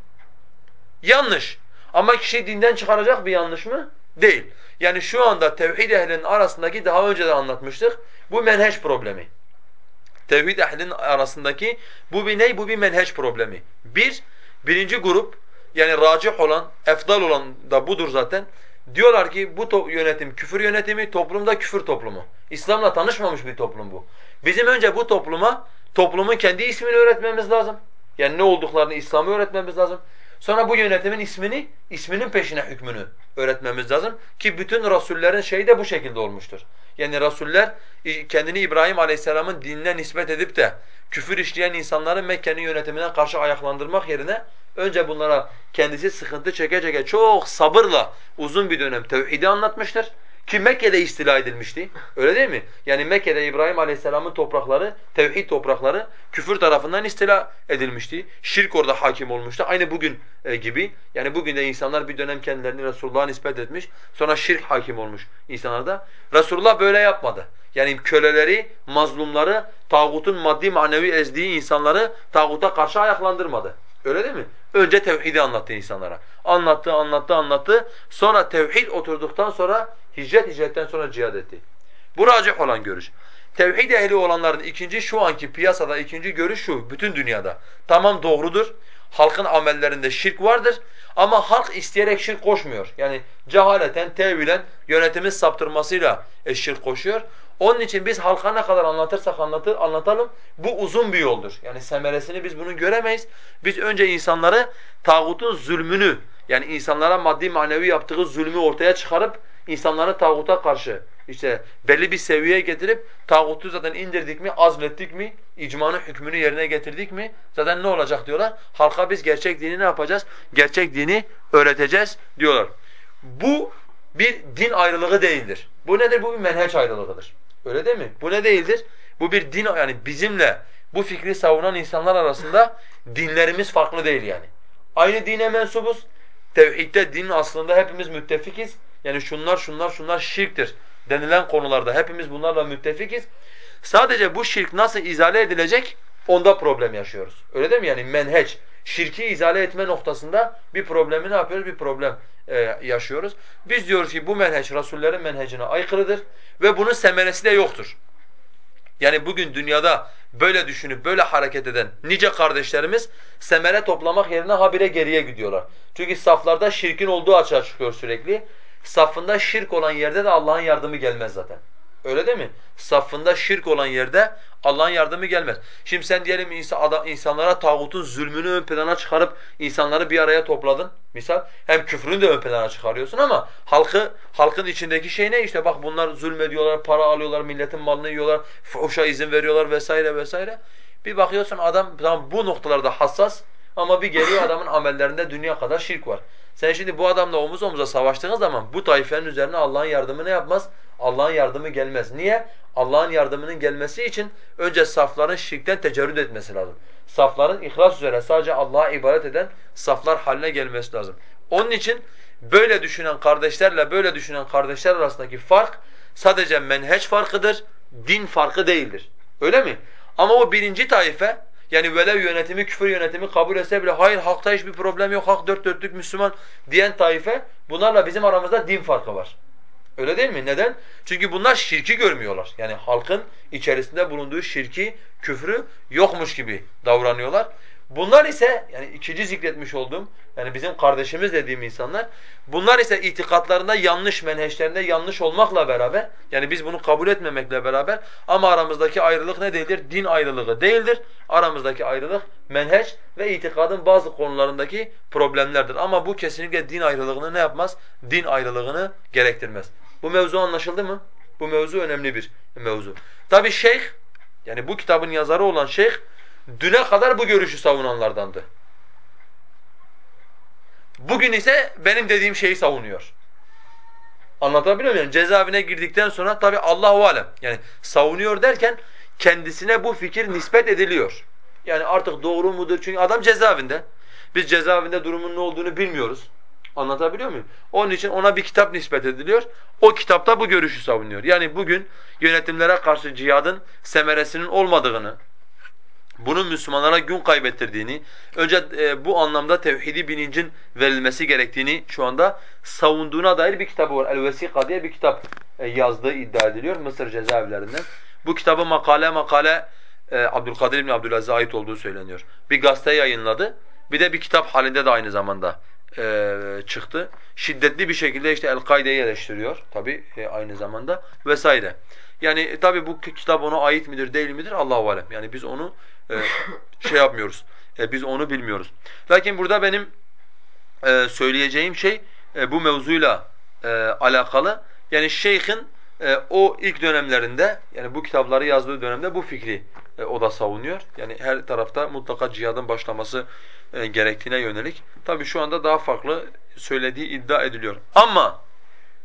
[SPEAKER 2] Yanlış. Ama kişiyi dinden çıkaracak bir yanlış mı? Değil. Yani şu anda tevhid ehlinin arasındaki daha önce de anlatmıştık. Bu menheç problemi. Tevhid ehlinin arasındaki bu bir ney? Bu bir menheç problemi. Bir, birinci grup yani racih olan, efdal olan da budur zaten. Diyorlar ki bu yönetim küfür yönetimi, toplumda küfür toplumu. İslam'la tanışmamış bir toplum bu. Bizim önce bu topluma toplumun kendi ismini öğretmemiz lazım. Yani ne olduklarını İslam'ı öğretmemiz lazım. Sonra bu yönetimin ismini, isminin peşine hükmünü öğretmemiz lazım. Ki bütün rasullerin şeyi de bu şekilde olmuştur. Yani rasuller kendini İbrahim Aleyhisselam'ın dinine nispet edip de küfür işleyen insanları Mekke'nin yönetimine karşı ayaklandırmak yerine önce bunlara kendisi sıkıntı çeke çeke çok sabırla uzun bir dönem tevhidi anlatmıştır. Ki Mekke'de istila edilmişti. Öyle değil mi? Yani Mekke'de İbrahim Aleyhisselam'ın toprakları, tevhid toprakları küfür tarafından istila edilmişti. Şirk orada hakim olmuştu. Aynı bugün e, gibi. Yani bugün de insanlar bir dönem kendilerini Resulullah'a nispet etmiş. Sonra şirk hakim olmuş insanlarda. Resulullah böyle yapmadı. Yani köleleri, mazlumları, tağutun maddi manevi ezdiği insanları tağuta karşı ayaklandırmadı. Öyle değil mi? Önce tevhidi anlattı insanlara. Anlattı, anlattı, anlattı. Sonra tevhid oturduktan sonra hicret, hicretten sonra cihad etti. Bu racih olan görüş. Tevhid ehli olanların ikinci şu anki piyasada ikinci görüş şu bütün dünyada. Tamam doğrudur. Halkın amellerinde şirk vardır ama halk isteyerek şirk koşmuyor. Yani cehaleten, tevilen, yönetimin saptırmasıyla e, şirk koşuyor. Onun için biz halka ne kadar anlatırsak anlatır, anlatalım bu uzun bir yoldur. Yani semeresini biz bunun göremeyiz. Biz önce insanları tağutun zulmünü yani insanlara maddi manevi yaptığı zulmü ortaya çıkarıp insanları tağuta karşı işte belli bir seviyeye getirip tağutu zaten indirdik mi, azlettik mi, icmanın hükmünü yerine getirdik mi zaten ne olacak diyorlar? Halka biz gerçek dini ne yapacağız? Gerçek dini öğreteceğiz diyorlar. Bu bir din ayrılığı değildir. Bu nedir? Bu bir menheç ayrılığıdır. Öyle değil mi? Bu ne değildir? Bu bir din yani bizimle bu fikri savunan insanlar arasında dinlerimiz farklı değil yani. Aynı dine mensubuz. Tevhidde din aslında hepimiz müttefikiz. Yani şunlar şunlar şunlar şirktir denilen konularda hepimiz bunlarla müttefikiz. Sadece bu şirk nasıl izale edilecek onda problem yaşıyoruz. Öyle değil mi? Yani menheç, şirki izale etme noktasında bir problemi ne yapıyoruz? Bir problem e, yaşıyoruz. Biz diyoruz ki bu menheç Rasullerin menhecine aykırıdır ve bunun semeresi de yoktur. Yani bugün dünyada böyle düşünüp böyle hareket eden nice kardeşlerimiz semere toplamak yerine habire geriye gidiyorlar. Çünkü saflarda şirkin olduğu açığa çıkıyor sürekli. Safında şirk olan yerde de Allah'ın yardımı gelmez zaten. Öyle değil mi? Safında şirk olan yerde Allah'ın yardımı gelmez. Şimdi sen diyelim insanlara tağutun zulmünü ön plana çıkarıp insanları bir araya topladın. Misal hem küfrünü de ön plana çıkarıyorsun ama halkı halkın içindeki şey ne? İşte bak bunlar zulmediyorlar, para alıyorlar, milletin malını yiyorlar, fuhuşa izin veriyorlar vesaire vesaire. Bir bakıyorsun adam tamam bu noktalarda hassas ama bir geliyor adamın amellerinde dünya kadar şirk var. Sen şimdi bu adamla omuz omuza savaştığın zaman bu taifenin üzerine Allah'ın yardımı ne yapmaz? Allah'ın yardımı gelmez. Niye? Allah'ın yardımının gelmesi için önce safların şirkten tecerrüt etmesi lazım. Safların ihlas üzere sadece Allah'a ibadet eden saflar haline gelmesi lazım. Onun için böyle düşünen kardeşlerle böyle düşünen kardeşler arasındaki fark sadece menheç farkıdır, din farkı değildir. Öyle mi? Ama o birinci taife yani velev yönetimi, küfür yönetimi kabul etse bile hayır halkta hiçbir problem yok, halk dört dörtlük Müslüman diyen taife bunlarla bizim aramızda din farkı var. Öyle değil mi? Neden? Çünkü bunlar şirki görmüyorlar. Yani halkın içerisinde bulunduğu şirki, küfrü yokmuş gibi davranıyorlar. Bunlar ise yani ikinci zikretmiş olduğum yani bizim kardeşimiz dediğim insanlar bunlar ise itikatlarında yanlış menheşlerinde yanlış olmakla beraber yani biz bunu kabul etmemekle beraber ama aramızdaki ayrılık ne değildir? Din ayrılığı değildir. Aramızdaki ayrılık menheş ve itikadın bazı konularındaki problemlerdir. Ama bu kesinlikle din ayrılığını ne yapmaz? Din ayrılığını gerektirmez. Bu mevzu anlaşıldı mı? Bu mevzu önemli bir mevzu. Tabi şeyh yani bu kitabın yazarı olan şeyh düne kadar bu görüşü savunanlardandı. Bugün ise benim dediğim şeyi savunuyor. Anlatabiliyor muyum? Cezaevine girdikten sonra tabi Allahu alem. Yani savunuyor derken kendisine bu fikir nispet ediliyor. Yani artık doğru mudur? Çünkü adam cezaevinde. Biz cezaevinde durumun ne olduğunu bilmiyoruz. Anlatabiliyor muyum? Onun için ona bir kitap nispet ediliyor. O kitapta bu görüşü savunuyor. Yani bugün yönetimlere karşı cihadın semeresinin olmadığını, bunun Müslümanlara gün kaybettirdiğini, önce e, bu anlamda tevhidi bilincin verilmesi gerektiğini şu anda savunduğuna dair bir kitabı var. El-Vesika diye bir kitap e, yazdığı iddia ediliyor Mısır cezaevlerinden. Bu kitabı makale makale e, Abdülkadir İbni Abdülaziz'e ait olduğu söyleniyor. Bir gazete yayınladı. Bir de bir kitap halinde de aynı zamanda e, çıktı. Şiddetli bir şekilde işte El-Kaide'yi eleştiriyor tabi e, aynı zamanda vesaire. Yani e, tabi bu kitap ona ait midir değil midir Allahu alem. Yani biz onu e, şey yapmıyoruz. E, biz onu bilmiyoruz. Lakin burada benim e, söyleyeceğim şey bu mevzuyla alakalı. Yani şeyhin o ilk dönemlerinde yani bu kitapları yazdığı dönemde bu fikri o da savunuyor. Yani her tarafta mutlaka cihadın başlaması gerektiğine yönelik. Tabi şu anda daha farklı söylediği iddia ediliyor. Ama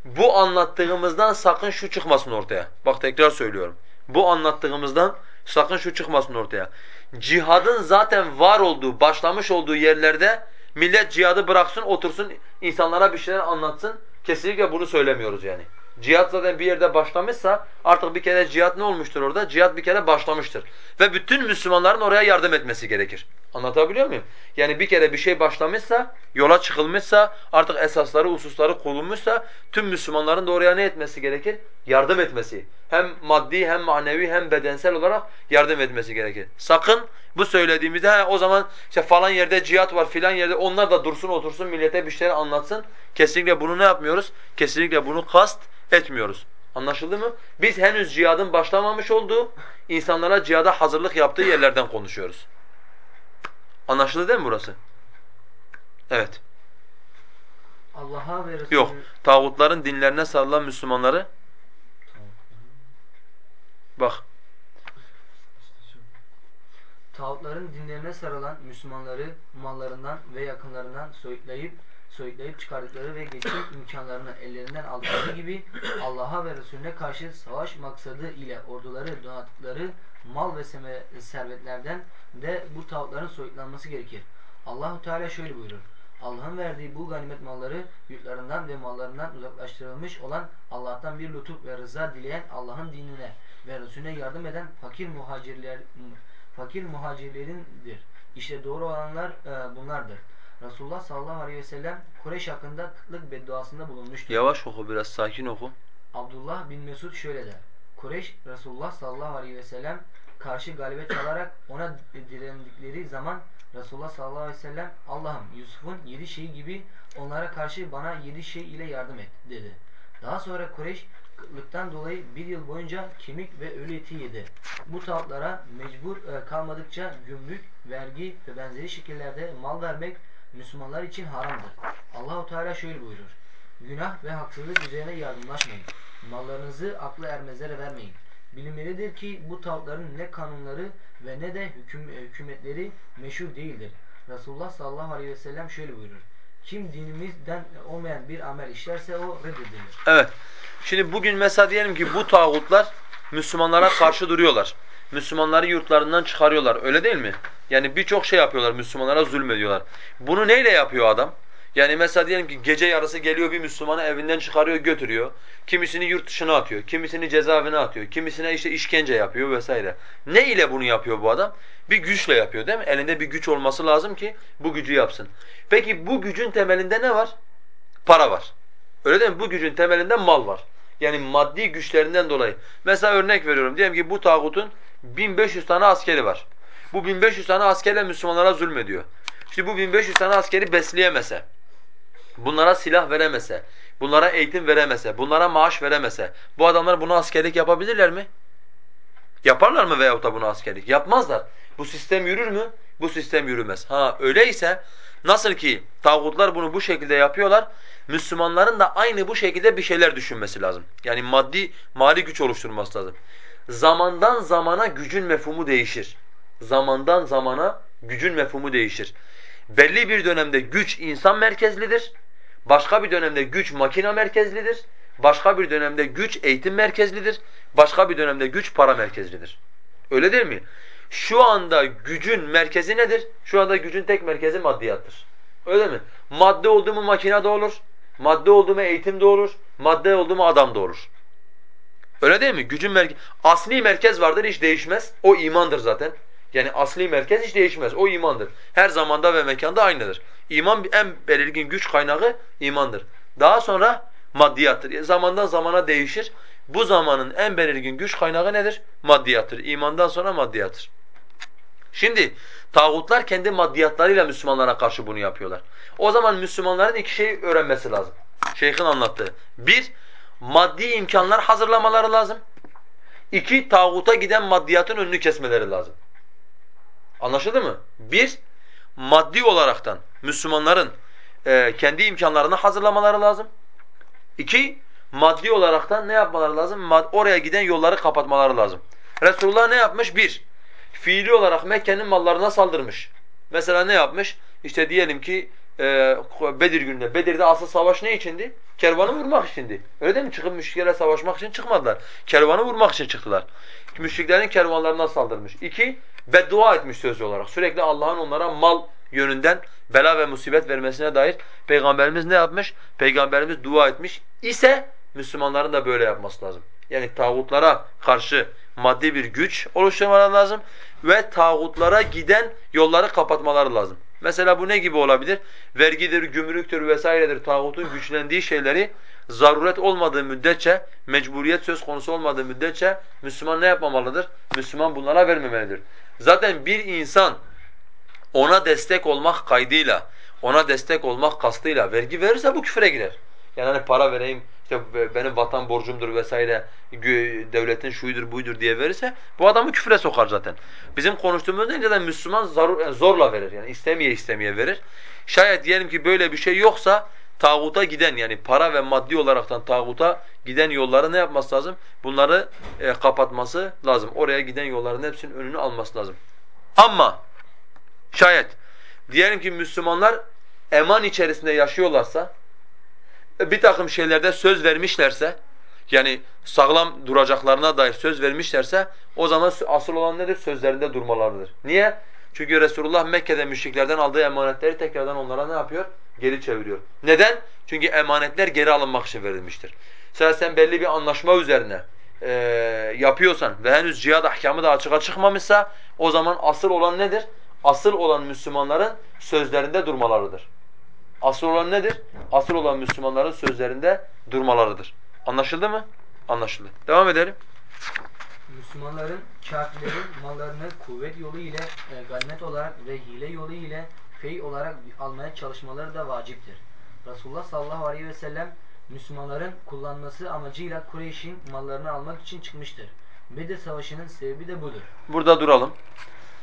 [SPEAKER 2] bu anlattığımızdan sakın şu çıkmasın ortaya. Bak tekrar söylüyorum. Bu anlattığımızdan sakın şu çıkmasın ortaya. Cihadın zaten var olduğu, başlamış olduğu yerlerde millet cihadı bıraksın, otursun, insanlara bir şeyler anlatsın. Kesinlikle bunu söylemiyoruz yani. Cihat zaten bir yerde başlamışsa artık bir kere cihat ne olmuştur orada? Cihat bir kere başlamıştır. Ve bütün Müslümanların oraya yardım etmesi gerekir. Anlatabiliyor muyum? Yani bir kere bir şey başlamışsa, yola çıkılmışsa, artık esasları, hususları kurulmuşsa tüm Müslümanların da oraya ne etmesi gerekir? Yardım etmesi. Hem maddi hem manevi hem bedensel olarak yardım etmesi gerekir. Sakın bu söylediğimizde he, o zaman işte falan yerde cihat var filan yerde onlar da dursun otursun millete bir şeyler anlatsın. Kesinlikle bunu ne yapmıyoruz? Kesinlikle bunu kast etmiyoruz. Anlaşıldı mı? Biz henüz cihadın başlamamış olduğu, insanlara cihada hazırlık yaptığı yerlerden konuşuyoruz. Anlaşıldı değil mi burası? Evet.
[SPEAKER 4] Allah'a ve Resulü...
[SPEAKER 2] Yok. Tağutların dinlerine sarılan Müslümanları bak
[SPEAKER 4] Tağutların dinlerine sarılan Müslümanları mallarından ve yakınlarından soyutlayıp soyutlayıp çıkardıkları ve geçim *coughs* imkanlarını ellerinden aldıkları gibi Allah'a ve Resulüne karşı savaş maksadı ile orduları donattıkları mal ve servetlerden de bu tağutların soyutlanması gerekir. Allahu Teala şöyle buyurur. Allah'ın verdiği bu ganimet malları yurtlarından ve mallarından uzaklaştırılmış olan Allah'tan bir lütuf ve rıza dileyen Allah'ın dinine ve Resulüne yardım eden fakir muhacirler fakir muhacirlerindir. İşte doğru olanlar e, bunlardır. Resulullah sallallahu aleyhi ve sellem Kureyş hakkında kıtlık bedduasında bulunmuştur.
[SPEAKER 2] Yavaş oku biraz sakin oku.
[SPEAKER 4] Abdullah bin Mesud şöyle der. Kureyş Resulullah sallallahu aleyhi ve sellem karşı galibet alarak ona direndikleri zaman Resulullah sallallahu aleyhi ve sellem Allah'ım Yusuf'un yedi şeyi gibi onlara karşı bana yedi şey ile yardım et dedi. Daha sonra Kureyş kıtlıktan dolayı bir yıl boyunca kemik ve ölü eti yedi. Bu tavuklara mecbur e, kalmadıkça gümrük, vergi ve benzeri şekillerde mal vermek Müslümanlar için haramdır. Allahu Teala şöyle buyurur. Günah ve haksızlık üzerine yardımlaşmayın. Mallarınızı aklı ermezlere vermeyin. Bilinmelidir ki bu tavukların ne kanunları ve ne de hüküm, e, hükümetleri meşhur değildir. Resulullah sallallahu aleyhi ve sellem şöyle buyurur. Kim dinimizden olmayan bir amel işlerse o reddedilir.
[SPEAKER 2] Evet. Şimdi bugün mesela diyelim ki bu tağutlar Müslümanlara karşı duruyorlar. Müslümanları yurtlarından çıkarıyorlar. Öyle değil mi? Yani birçok şey yapıyorlar, Müslümanlara zulmediyorlar. Bunu neyle yapıyor adam? Yani mesela diyelim ki gece yarısı geliyor bir Müslümanı evinden çıkarıyor götürüyor. Kimisini yurt dışına atıyor, kimisini cezaevine atıyor, kimisine işte işkence yapıyor vesaire. Ne ile bunu yapıyor bu adam? Bir güçle yapıyor değil mi? Elinde bir güç olması lazım ki bu gücü yapsın. Peki bu gücün temelinde ne var? Para var. Öyle değil mi? Bu gücün temelinde mal var. Yani maddi güçlerinden dolayı. Mesela örnek veriyorum. Diyelim ki bu tağutun 1500 tane askeri var. Bu 1500 tane askerle Müslümanlara zulmediyor. İşte bu 1500 tane askeri besleyemese, bunlara silah veremese, bunlara eğitim veremese, bunlara maaş veremese bu adamlar bunu askerlik yapabilirler mi? Yaparlar mı veyahut da bunu askerlik? Yapmazlar. Bu sistem yürür mü? Bu sistem yürümez. Ha öyleyse nasıl ki tağutlar bunu bu şekilde yapıyorlar, Müslümanların da aynı bu şekilde bir şeyler düşünmesi lazım. Yani maddi, mali güç oluşturması lazım. Zamandan zamana gücün mefhumu değişir. Zamandan zamana gücün mefhumu değişir. Belli bir dönemde güç insan merkezlidir. Başka bir dönemde güç makina merkezlidir. Başka bir dönemde güç eğitim merkezlidir. Başka bir dönemde güç para merkezlidir. Öyle değil mi? Şu anda gücün merkezi nedir? Şu anda gücün tek merkezi maddiyattır. Öyle mi? Madde oldu mu makine de olur. Madde oldu mu eğitim de olur. Madde oldu mu adam da olur. Öyle değil mi? Gücün merkezi. Asli merkez vardır hiç değişmez. O imandır zaten. Yani asli merkez hiç değişmez. O imandır. Her zamanda ve mekanda aynıdır. İman en belirgin güç kaynağı imandır. Daha sonra maddiyattır. Zamandan zamana değişir. Bu zamanın en belirgin güç kaynağı nedir? Maddiyattır. İmandan sonra maddiyattır. Şimdi tağutlar kendi maddiyatlarıyla Müslümanlara karşı bunu yapıyorlar. O zaman Müslümanların iki şey öğrenmesi lazım. Şeyhin anlattığı. Bir, maddi imkanlar hazırlamaları lazım. İki, tağuta giden maddiyatın önünü kesmeleri lazım. Anlaşıldı mı? Bir, maddi olaraktan Müslümanların e, kendi imkanlarını hazırlamaları lazım. İki, maddi olaraktan ne yapmaları lazım? Mad oraya giden yolları kapatmaları lazım. Resulullah ne yapmış? Bir, fiili olarak Mekke'nin mallarına saldırmış. Mesela ne yapmış? İşte diyelim ki e, Bedir gününde. Bedir'de asıl savaş ne içindi? Kervanı vurmak içindi. Öyle değil mi? Çıkıp müşriklerle savaşmak için çıkmadılar. Kervanı vurmak için çıktılar. Müşriklerin kervanlarına saldırmış. İki, beddua etmiş sözlü olarak. Sürekli Allah'ın onlara mal yönünden bela ve musibet vermesine dair Peygamberimiz ne yapmış? Peygamberimiz dua etmiş ise Müslümanların da böyle yapması lazım. Yani tağutlara karşı maddi bir güç oluşturmaları lazım ve tağutlara giden yolları kapatmaları lazım. Mesela bu ne gibi olabilir? Vergidir, gümrüktür vesairedir tağutun güçlendiği şeyleri zaruret olmadığı müddetçe, mecburiyet söz konusu olmadığı müddetçe Müslüman ne yapmamalıdır? Müslüman bunlara vermemelidir. Zaten bir insan ona destek olmak kaydıyla, ona destek olmak kastıyla vergi verirse bu küfre girer. Yani hani para vereyim, işte benim vatan borcumdur vesaire, devletin şuydur buydur diye verirse bu adamı küfre sokar zaten. Bizim konuştuğumuz önceden Müslüman zorla verir yani istemeye istemeye verir. Şayet diyelim ki böyle bir şey yoksa tağuta giden yani para ve maddi olaraktan tağuta giden yolları ne yapması lazım? Bunları e, kapatması lazım. Oraya giden yolların hepsinin önünü alması lazım. Ama şayet diyelim ki Müslümanlar eman içerisinde yaşıyorlarsa bir takım şeylerde söz vermişlerse yani sağlam duracaklarına dair söz vermişlerse o zaman asıl olan nedir? Sözlerinde durmalarıdır. Niye? Çünkü Resulullah Mekke'de müşriklerden aldığı emanetleri tekrardan onlara ne yapıyor? Geri çeviriyor. Neden? Çünkü emanetler geri alınmak için verilmiştir. Mesela sen belli bir anlaşma üzerine e, yapıyorsan ve henüz cihad ahkamı da açığa çıkmamışsa o zaman asıl olan nedir? Asıl olan Müslümanların sözlerinde durmalarıdır. Asıl olan nedir? Asıl olan Müslümanların sözlerinde durmalarıdır. Anlaşıldı mı? Anlaşıldı. Devam edelim.
[SPEAKER 4] Müslümanların kafirlerin mallarını kuvvet yolu ile e, ganimet olarak ve hile yolu ile fey olarak almaya çalışmaları da vaciptir. Resulullah sallallahu aleyhi ve sellem Müslümanların kullanması amacıyla Kureyş'in mallarını almak için çıkmıştır. Bedir Savaşı'nın sebebi de budur.
[SPEAKER 2] Burada duralım.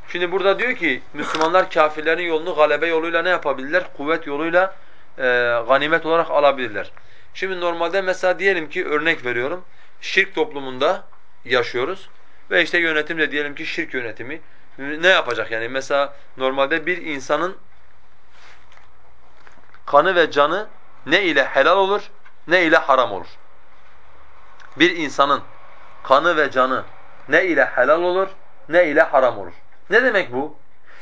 [SPEAKER 2] Şimdi burada diyor ki Müslümanlar kafirlerin yolunu galebe yoluyla ne yapabilirler? Kuvvet yoluyla e, ganimet olarak alabilirler. Şimdi normalde mesela diyelim ki örnek veriyorum. Şirk toplumunda yaşıyoruz ve işte yönetim de diyelim ki şirk yönetimi. Ne yapacak yani? Mesela normalde bir insanın kanı ve canı ne ile helal olur ne ile haram olur. Bir insanın kanı ve canı ne ile helal olur ne ile haram olur. Ne demek bu?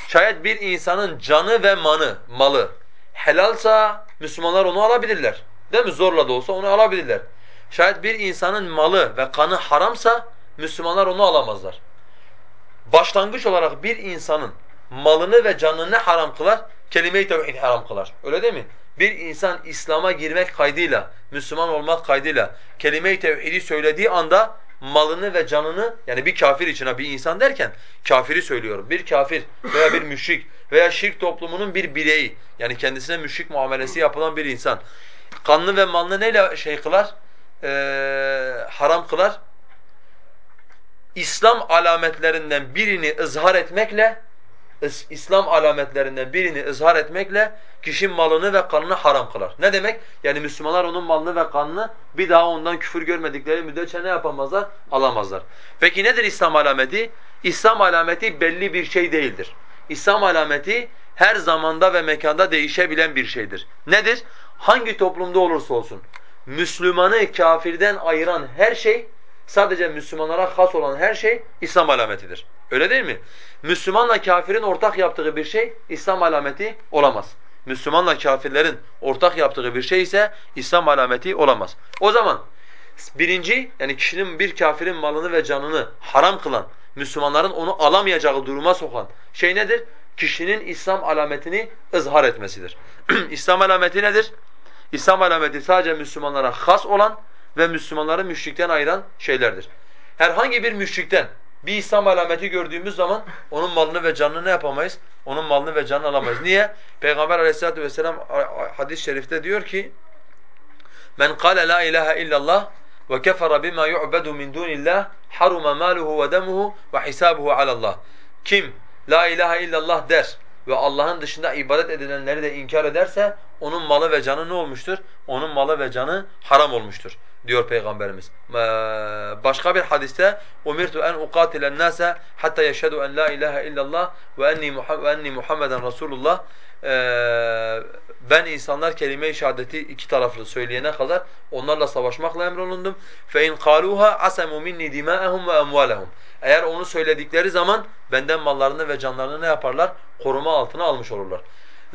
[SPEAKER 2] Şayet bir insanın canı ve manı, malı helalsa Müslümanlar onu alabilirler. Değil mi? Zorla da olsa onu alabilirler. Şayet bir insanın malı ve kanı haramsa Müslümanlar onu alamazlar. Başlangıç olarak bir insanın malını ve canını haram kılar? Kelime-i tevhid haram kılar. Öyle değil mi? Bir insan İslam'a girmek kaydıyla, Müslüman olmak kaydıyla kelime-i tevhidi söylediği anda malını ve canını yani bir kafir için bir insan derken kafiri söylüyorum. Bir kafir veya bir müşrik veya şirk toplumunun bir bireyi yani kendisine müşrik muamelesi yapılan bir insan kanlı ve malını neyle şey kılar? Ee, haram kılar. İslam alametlerinden birini ızhar etmekle İslam alametlerinden birini ızhar etmekle kişinin malını ve kanını haram kılar. Ne demek? Yani Müslümanlar onun malını ve kanını bir daha ondan küfür görmedikleri müddetçe ne yapamazlar? Alamazlar. Peki nedir İslam alameti? İslam alameti belli bir şey değildir. İslam alameti her zamanda ve mekanda değişebilen bir şeydir. Nedir? Hangi toplumda olursa olsun Müslümanı kafirden ayıran her şey sadece Müslümanlara has olan her şey İslam alametidir. Öyle değil mi? Müslümanla kafirin ortak yaptığı bir şey İslam alameti olamaz. Müslümanla kafirlerin ortak yaptığı bir şey ise İslam alameti olamaz. O zaman birinci yani kişinin bir kafirin malını ve canını haram kılan Müslümanların onu alamayacağı duruma sokan şey nedir? Kişinin İslam alametini ızhar etmesidir. *clears throat* İslam alameti nedir? İslam alameti sadece Müslümanlara has olan ve Müslümanları müşrikten ayıran şeylerdir. Herhangi bir müşrikten bir İslam alameti gördüğümüz zaman onun malını ve canını ne yapamayız? Onun malını ve canını alamayız. Niye? Peygamber aleyhissalatu vesselam hadis-i şerifte diyor ki Men kâle la ilahe illallah ve kefere bima yu'bedu min dunillah haruma maluhu ve demuhu ve hisabuhu alallah. Kim la ilahe illallah der ve Allah'ın dışında ibadet edilenleri de inkar ederse onun malı ve canı ne olmuştur? Onun malı ve canı haram olmuştur diyor Peygamberimiz. Ee, başka bir hadiste uqatilen nase hatta yeşhedü en la ilahe illallah ve enni ve enni Muhammeden Resulullah. Ee, ben insanlar kelime-i şehadeti iki taraflı söyleyene kadar onlarla savaşmakla emrolundum. Qaluha asamu minni dima'ahum ve amwalahum. Eğer onu söyledikleri zaman benden mallarını ve canlarını ne yaparlar? Koruma altına almış olurlar.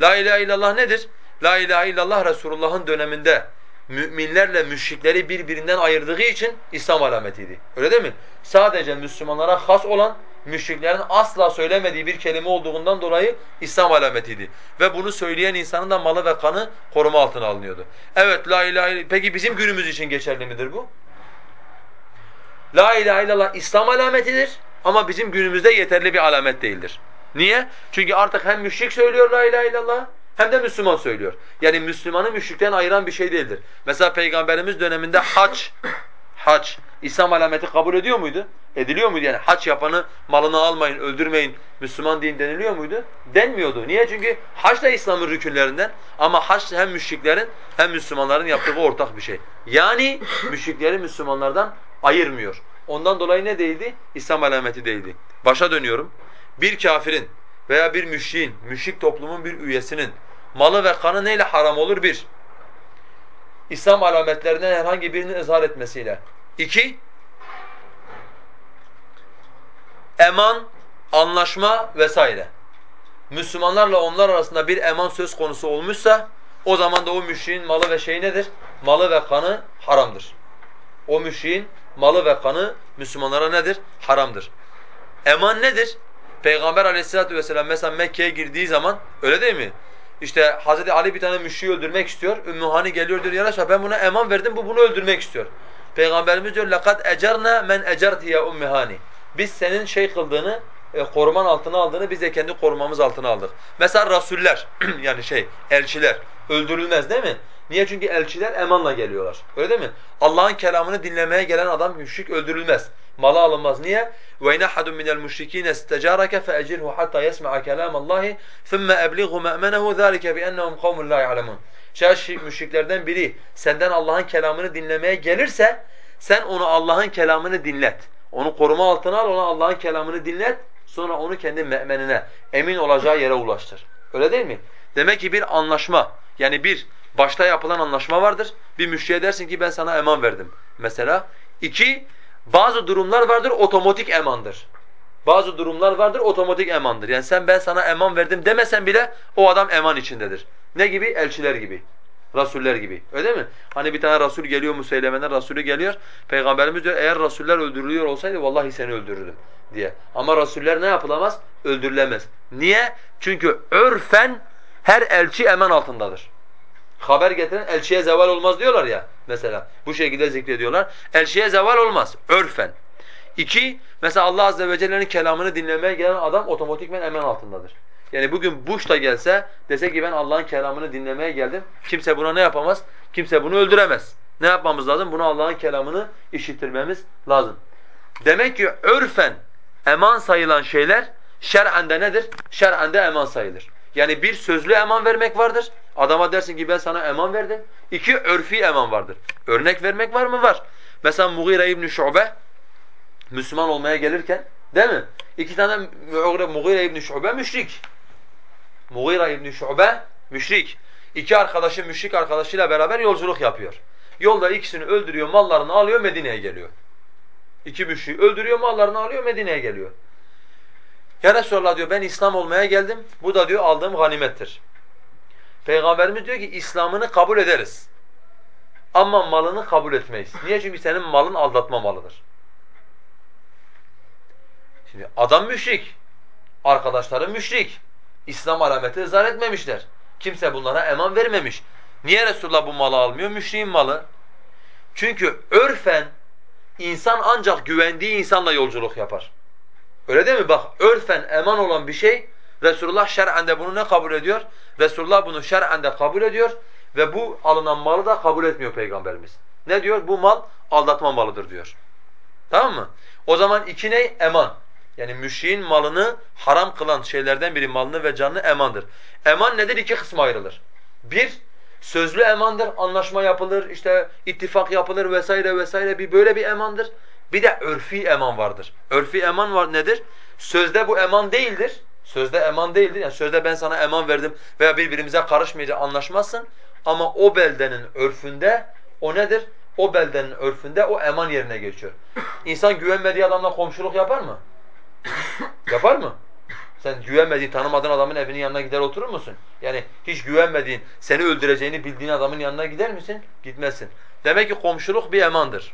[SPEAKER 2] La ilahe illallah nedir? La ilahe illallah Resulullah'ın döneminde müminlerle müşrikleri birbirinden ayırdığı için İslam alametiydi. Öyle değil mi? Sadece Müslümanlara has olan müşriklerin asla söylemediği bir kelime olduğundan dolayı İslam alametiydi. Ve bunu söyleyen insanın da malı ve kanı koruma altına alınıyordu. Evet la ilahe illallah. Peki bizim günümüz için geçerli midir bu? La ilahe illallah İslam alametidir ama bizim günümüzde yeterli bir alamet değildir. Niye? Çünkü artık hem müşrik söylüyor la ilahe illallah hem de Müslüman söylüyor. Yani Müslümanı müşrikten ayıran bir şey değildir. Mesela Peygamberimiz döneminde hac, hac, İslam alameti kabul ediyor muydu? Ediliyor muydu? Yani hac yapanı malını almayın, öldürmeyin, Müslüman deyin deniliyor muydu? Denmiyordu. Niye? Çünkü hac da İslam'ın rükünlerinden ama hac hem müşriklerin hem Müslümanların yaptığı ortak bir şey. Yani müşrikleri Müslümanlardan ayırmıyor. Ondan dolayı ne değildi? İslam alameti değildi. Başa dönüyorum. Bir kafirin veya bir müşriğin, müşrik toplumun bir üyesinin malı ve kanı neyle haram olur? Bir, İslam alametlerinden herhangi birini ızhar etmesiyle. İki, eman, anlaşma vesaire. Müslümanlarla onlar arasında bir eman söz konusu olmuşsa o zaman da o müşriğin malı ve şeyi nedir? Malı ve kanı haramdır. O müşriğin malı ve kanı Müslümanlara nedir? Haramdır. Eman nedir? Peygamber aleyhissalatu vesselam mesela Mekke'ye girdiği zaman öyle değil mi? İşte Hazreti Ali bir tane müşriği öldürmek istiyor. Ümmü Hani geliyor diyor ya Resulallah ben buna eman verdim bu bunu öldürmek istiyor. Peygamberimiz diyor لَقَدْ اَجَرْنَا مَنْ اَجَرْتِ يَا اُمِّ Hani. Biz senin şey kıldığını, e, koruman altına aldığını biz de kendi korumamız altına aldık. Mesela rasuller *clears throat* yani şey elçiler öldürülmez değil mi? Niye? Çünkü elçiler emanla geliyorlar. Öyle değil mi? Allah'ın kelamını dinlemeye gelen adam müşrik öldürülmez. Malı alınmaz. Niye? وَاِنْ اَحَدٌ مِنَ الْمُشْرِك۪ينَ اسْتَجَارَكَ فَاَجِرْهُ حَتَّى يَسْمَعَ كَلَامَ اللّٰهِ ثُمَّ اَبْلِغْهُ مَأْمَنَهُ ذَٰلِكَ بِأَنَّهُمْ قَوْمٌ لَا يَعْلَمُونَ Şayet müşriklerden biri senden Allah'ın kelamını dinlemeye gelirse sen onu Allah'ın kelamını dinlet. Onu koruma altına al, ona Allah'ın kelamını dinlet. Sonra onu kendi me'menine, emin olacağı yere ulaştır. Öyle değil mi? Demek ki bir anlaşma, yani bir başta yapılan anlaşma vardır. Bir müşriye dersin ki ben sana eman verdim mesela. İki, bazı durumlar vardır otomatik emandır. Bazı durumlar vardır otomatik emandır. Yani sen ben sana eman verdim demesen bile o adam eman içindedir. Ne gibi? Elçiler gibi. Rasuller gibi. Öyle mi? Hani bir tane Rasul geliyor mu söylemeden Rasulü geliyor. Peygamberimiz diyor eğer Rasuller öldürülüyor olsaydı vallahi seni öldürürdüm diye. Ama Rasuller ne yapılamaz? Öldürülemez. Niye? Çünkü örfen her elçi eman altındadır. Haber getiren elçiye zeval olmaz diyorlar ya mesela. Bu şekilde zikrediyorlar. Elçiye zeval olmaz. Örfen. İki, mesela Allah Azze ve Celle'nin kelamını dinlemeye gelen adam otomatikmen eman altındadır. Yani bugün Bush da gelse dese ki ben Allah'ın kelamını dinlemeye geldim. Kimse buna ne yapamaz? Kimse bunu öldüremez. Ne yapmamız lazım? Buna Allah'ın kelamını işittirmemiz lazım. Demek ki örfen eman sayılan şeyler şer'en de nedir? Şer'en eman sayılır. Yani bir sözlü eman vermek vardır. Adama dersin ki ben sana eman verdim. İki örfi eman vardır. Örnek vermek var mı? Var. Mesela Mughire İbn Şube Müslüman olmaya gelirken değil mi? İki tane Mughire İbn Şube müşrik. Mughire İbn Şube müşrik. İki arkadaşı müşrik arkadaşıyla beraber yolculuk yapıyor. Yolda ikisini öldürüyor, mallarını alıyor, Medine'ye geliyor. İki müşrik öldürüyor, mallarını alıyor, Medine'ye geliyor. Ya Resulallah diyor ben İslam olmaya geldim. Bu da diyor aldığım ganimettir. Peygamberimiz diyor ki İslam'ını kabul ederiz. Ama malını kabul etmeyiz. Niye? Çünkü senin malın aldatma malıdır. Şimdi adam müşrik, arkadaşları müşrik. İslam alameti ızhar etmemişler. Kimse bunlara eman vermemiş. Niye Resulullah bu malı almıyor? Müşriğin malı. Çünkü örfen insan ancak güvendiği insanla yolculuk yapar. Öyle değil mi? Bak örfen eman olan bir şey Resulullah şer'en de bunu ne kabul ediyor? Resulullah bunu şer'en de kabul ediyor ve bu alınan malı da kabul etmiyor Peygamberimiz. Ne diyor? Bu mal aldatma malıdır diyor. Tamam mı? O zaman iki ne? Eman. Yani müşriğin malını haram kılan şeylerden biri malını ve canını emandır. Eman nedir? İki kısma ayrılır. Bir, sözlü emandır. Anlaşma yapılır, işte ittifak yapılır vesaire vesaire bir böyle bir emandır. Bir de örfi eman vardır. Örfi eman var nedir? Sözde bu eman değildir. Sözde eman değildir. Yani sözde ben sana eman verdim veya birbirimize karışmayacak anlaşmazsın. Ama o beldenin örfünde o nedir? O beldenin örfünde o eman yerine geçiyor. İnsan güvenmediği adamla komşuluk yapar mı? Yapar mı? Sen güvenmediğin, tanımadığın adamın evinin yanına gider oturur musun? Yani hiç güvenmediğin, seni öldüreceğini bildiğin adamın yanına gider misin? Gitmezsin. Demek ki komşuluk bir emandır.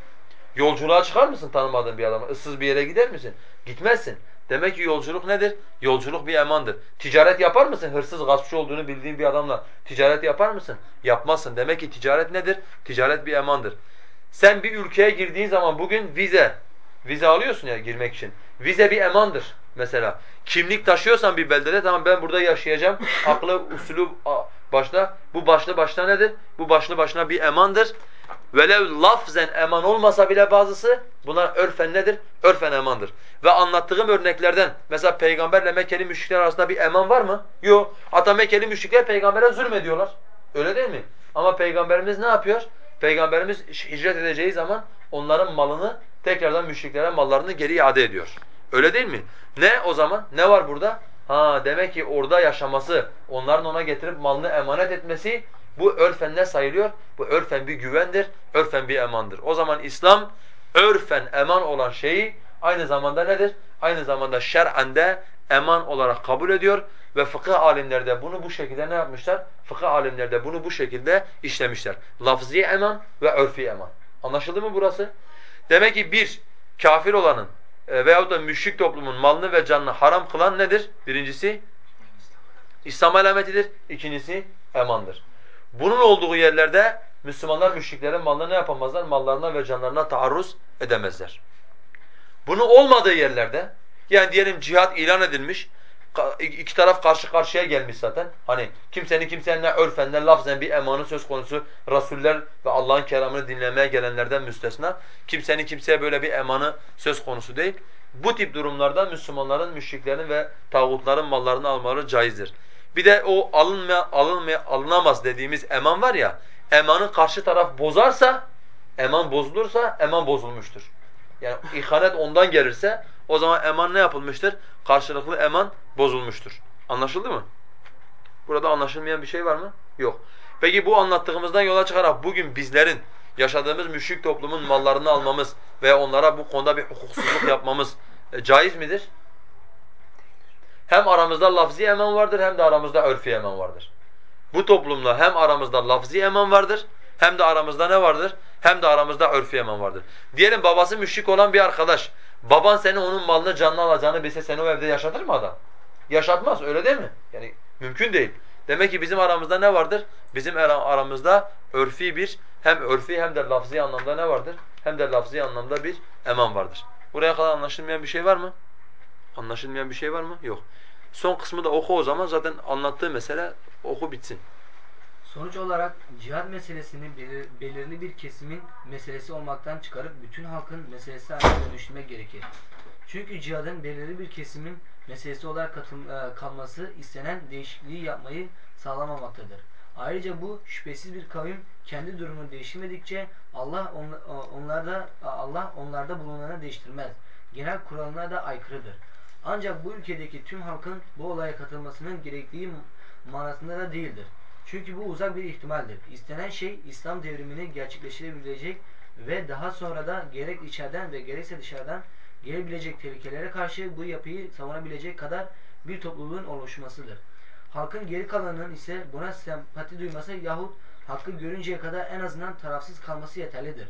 [SPEAKER 2] Yolculuğa çıkar mısın tanımadığın bir adama? Issız bir yere gider misin? Gitmezsin. Demek ki yolculuk nedir? Yolculuk bir emandır. Ticaret yapar mısın? Hırsız, gaspçı olduğunu bildiğin bir adamla ticaret yapar mısın? Yapmazsın. Demek ki ticaret nedir? Ticaret bir emandır. Sen bir ülkeye girdiğin zaman bugün vize, vize alıyorsun ya girmek için. Vize bir emandır mesela. Kimlik taşıyorsan bir beldede tamam ben burada yaşayacağım. Aklı, usulü başta. Bu başlı başına nedir? Bu başlı başına bir emandır. Velev lafzen eman olmasa bile bazısı bunlar örfen nedir? Örfen emandır. Ve anlattığım örneklerden mesela peygamberle Mekkeli müşrikler arasında bir eman var mı? Yok. Hatta Mekkeli müşrikler peygambere zulmediyorlar. Öyle değil mi? Ama peygamberimiz ne yapıyor? Peygamberimiz hicret edeceği zaman onların malını tekrardan müşriklere mallarını geri iade ediyor. Öyle değil mi? Ne o zaman? Ne var burada? Ha demek ki orada yaşaması, onların ona getirip malını emanet etmesi bu örfen ne sayılıyor? Bu örfen bir güvendir, örfen bir emandır. O zaman İslam örfen eman olan şeyi aynı zamanda nedir? Aynı zamanda şer'en de eman olarak kabul ediyor ve fıkıh alimleri de bunu bu şekilde ne yapmışlar? Fıkıh alimleri de bunu bu şekilde işlemişler. Lafzi eman ve örfi eman. Anlaşıldı mı burası? Demek ki bir, kafir olanın e, veyahut da müşrik toplumun malını ve canını haram kılan nedir? Birincisi İslam alametidir. İkincisi emandır. Bunun olduğu yerlerde Müslümanlar müşriklerin malına ne yapamazlar? Mallarına ve canlarına taarruz edemezler. Bunun olmadığı yerlerde yani diyelim cihat ilan edilmiş, iki taraf karşı karşıya gelmiş zaten. Hani kimsenin kimsenin ne örfen ne lafzen bir emanı söz konusu Rasuller ve Allah'ın kelamını dinlemeye gelenlerden müstesna. Kimsenin kimseye böyle bir emanı söz konusu değil. Bu tip durumlarda Müslümanların, müşriklerin ve tağutların mallarını almaları caizdir. Bir de o alınmaya, alınmaya, alınamaz dediğimiz eman var ya, emanı karşı taraf bozarsa, eman bozulursa eman bozulmuştur. Yani ihanet ondan gelirse o zaman eman ne yapılmıştır? Karşılıklı eman bozulmuştur. Anlaşıldı mı? Burada anlaşılmayan bir şey var mı? Yok. Peki bu anlattığımızdan yola çıkarak bugün bizlerin yaşadığımız müşrik toplumun mallarını almamız veya onlara bu konuda bir hukuksuzluk yapmamız e, caiz midir? Hem aramızda lafzi eman vardır hem de aramızda örfi eman vardır. Bu toplumla hem aramızda lafzi eman vardır hem de aramızda ne vardır? Hem de aramızda örfi eman vardır. Diyelim babası müşrik olan bir arkadaş, baban seni onun malını canını alacağını bilse seni o evde yaşatır mı adam? Yaşatmaz öyle değil mi? Yani mümkün değil. Demek ki bizim aramızda ne vardır? Bizim aramızda örfi bir, hem örfi hem de lafzi anlamda ne vardır? Hem de lafzi anlamda bir eman vardır. Buraya kadar anlaşılmayan bir şey var mı? Anlaşılmayan bir şey var mı? Yok. Son kısmı da oku o zaman zaten anlattığı mesele oku bitsin.
[SPEAKER 4] Sonuç olarak cihat meselesini belir, belirli bir kesimin meselesi olmaktan çıkarıp bütün halkın meselesi haline dönüştürmek gerekir. Çünkü cihadın belirli bir kesimin meselesi olarak katıl, e, kalması istenen değişikliği yapmayı sağlamamaktadır. Ayrıca bu şüphesiz bir kavim kendi durumunu değiştirmedikçe Allah on, onlarda Allah onlarda bulunanı değiştirmez. Genel kuralına da aykırıdır. Ancak bu ülkedeki tüm halkın bu olaya katılmasının gerektiği manasında da değildir. Çünkü bu uzak bir ihtimaldir. İstenen şey İslam devrimini gerçekleştirebilecek ve daha sonra da gerek içeriden ve gerekse dışarıdan gelebilecek tehlikelere karşı bu yapıyı savunabilecek kadar bir topluluğun oluşmasıdır. Halkın geri kalanının ise buna sempati duyması yahut hakkı görünceye kadar en azından tarafsız kalması yeterlidir.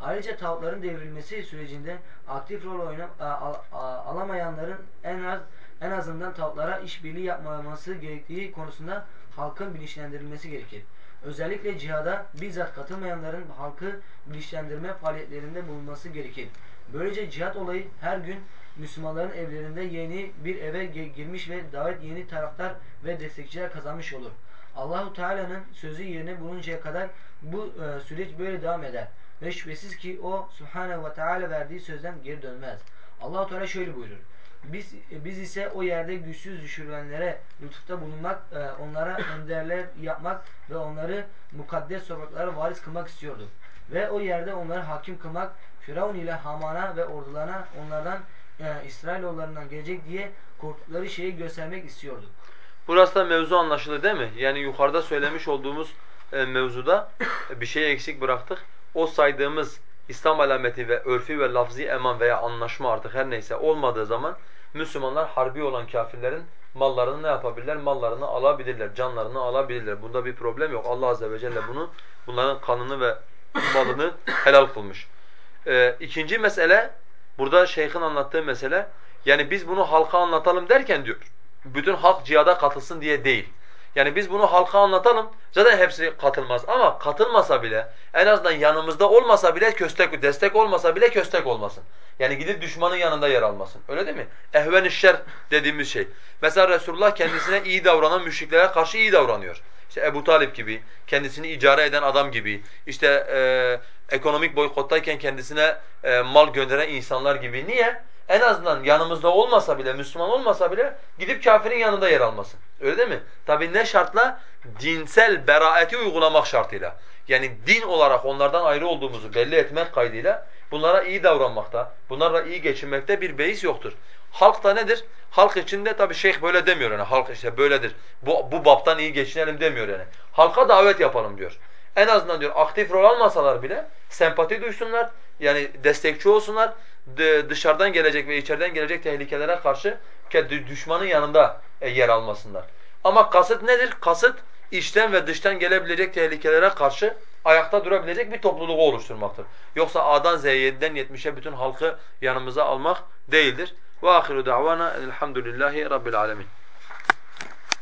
[SPEAKER 4] Ayrıca tağutların devrilmesi sürecinde aktif rol oyna, a- a- alamayanların en az en azından tağutlara işbirliği yapmaması gerektiği konusunda halkın bilinçlendirilmesi gerekir. Özellikle cihada bizzat katılmayanların halkı bilinçlendirme faaliyetlerinde bulunması gerekir. Böylece cihat olayı her gün Müslümanların evlerinde yeni bir eve girmiş ve davet yeni taraftar ve destekçiler kazanmış olur. Allahu Teala'nın sözü yerine buluncaya kadar bu e, süreç böyle devam eder. Ve şüphesiz ki o Subhanahu ve Teala verdiği sözden geri dönmez. Allahu Teala şöyle buyurur. Biz biz ise o yerde güçsüz düşürülenlere lütufta bulunmak, e, onlara *coughs* önderler yapmak ve onları mukaddes sokaklara varis kılmak istiyorduk. Ve o yerde onları hakim kılmak, Firavun ile Haman'a ve ordularına onlardan e, İsrailoğullarından gelecek diye korktukları şeyi göstermek istiyorduk.
[SPEAKER 2] Burası da mevzu anlaşıldı değil mi? Yani yukarıda söylemiş olduğumuz e, mevzuda bir şey eksik bıraktık. O saydığımız İslam alameti ve örfi ve lafzi eman veya anlaşma artık her neyse olmadığı zaman Müslümanlar harbi olan kafirlerin mallarını ne yapabilirler? Mallarını alabilirler, canlarını alabilirler. Bunda bir problem yok. Allah azze ve celle bunu bunların kanını ve malını helal kılmış. Ee, ikinci mesele burada şeyhin anlattığı mesele yani biz bunu halka anlatalım derken diyor bütün halk cihada katılsın diye değil. Yani biz bunu halka anlatalım. Zaten hepsi katılmaz ama katılmasa bile en azından yanımızda olmasa bile köstek destek olmasa bile köstek olmasın. Yani gidip düşmanın yanında yer almasın. Öyle değil mi? Ehven-i şer dediğimiz şey. Mesela Resulullah kendisine iyi davranan müşriklere karşı iyi davranıyor. İşte Ebu Talip gibi, kendisini icare eden adam gibi, işte e, ekonomik boykottayken kendisine e, mal gönderen insanlar gibi. Niye? En azından yanımızda olmasa bile, Müslüman olmasa bile gidip kafirin yanında yer almasın. Öyle değil mi? Tabi ne şartla? Dinsel beraati uygulamak şartıyla. Yani din olarak onlardan ayrı olduğumuzu belli etmek kaydıyla bunlara iyi davranmakta, bunlarla iyi geçinmekte bir beis yoktur. Halk da nedir? Halk içinde tabi şeyh böyle demiyor yani halk işte böyledir. Bu, bu baptan iyi geçinelim demiyor yani. Halka davet yapalım diyor. En azından diyor aktif rol almasalar bile sempati duysunlar. Yani destekçi olsunlar. Dışarıdan gelecek ve içeriden gelecek tehlikelere karşı düşmanın yanında e, yer almasınlar. Ama kasıt nedir? Kasıt içten ve dıştan gelebilecek tehlikelere karşı ayakta durabilecek bir topluluğu oluşturmaktır. Yoksa A'dan Z'ye 7'den 70'e bütün halkı yanımıza almak değildir. Ve ahiru davana elhamdülillahi rabbil alemin.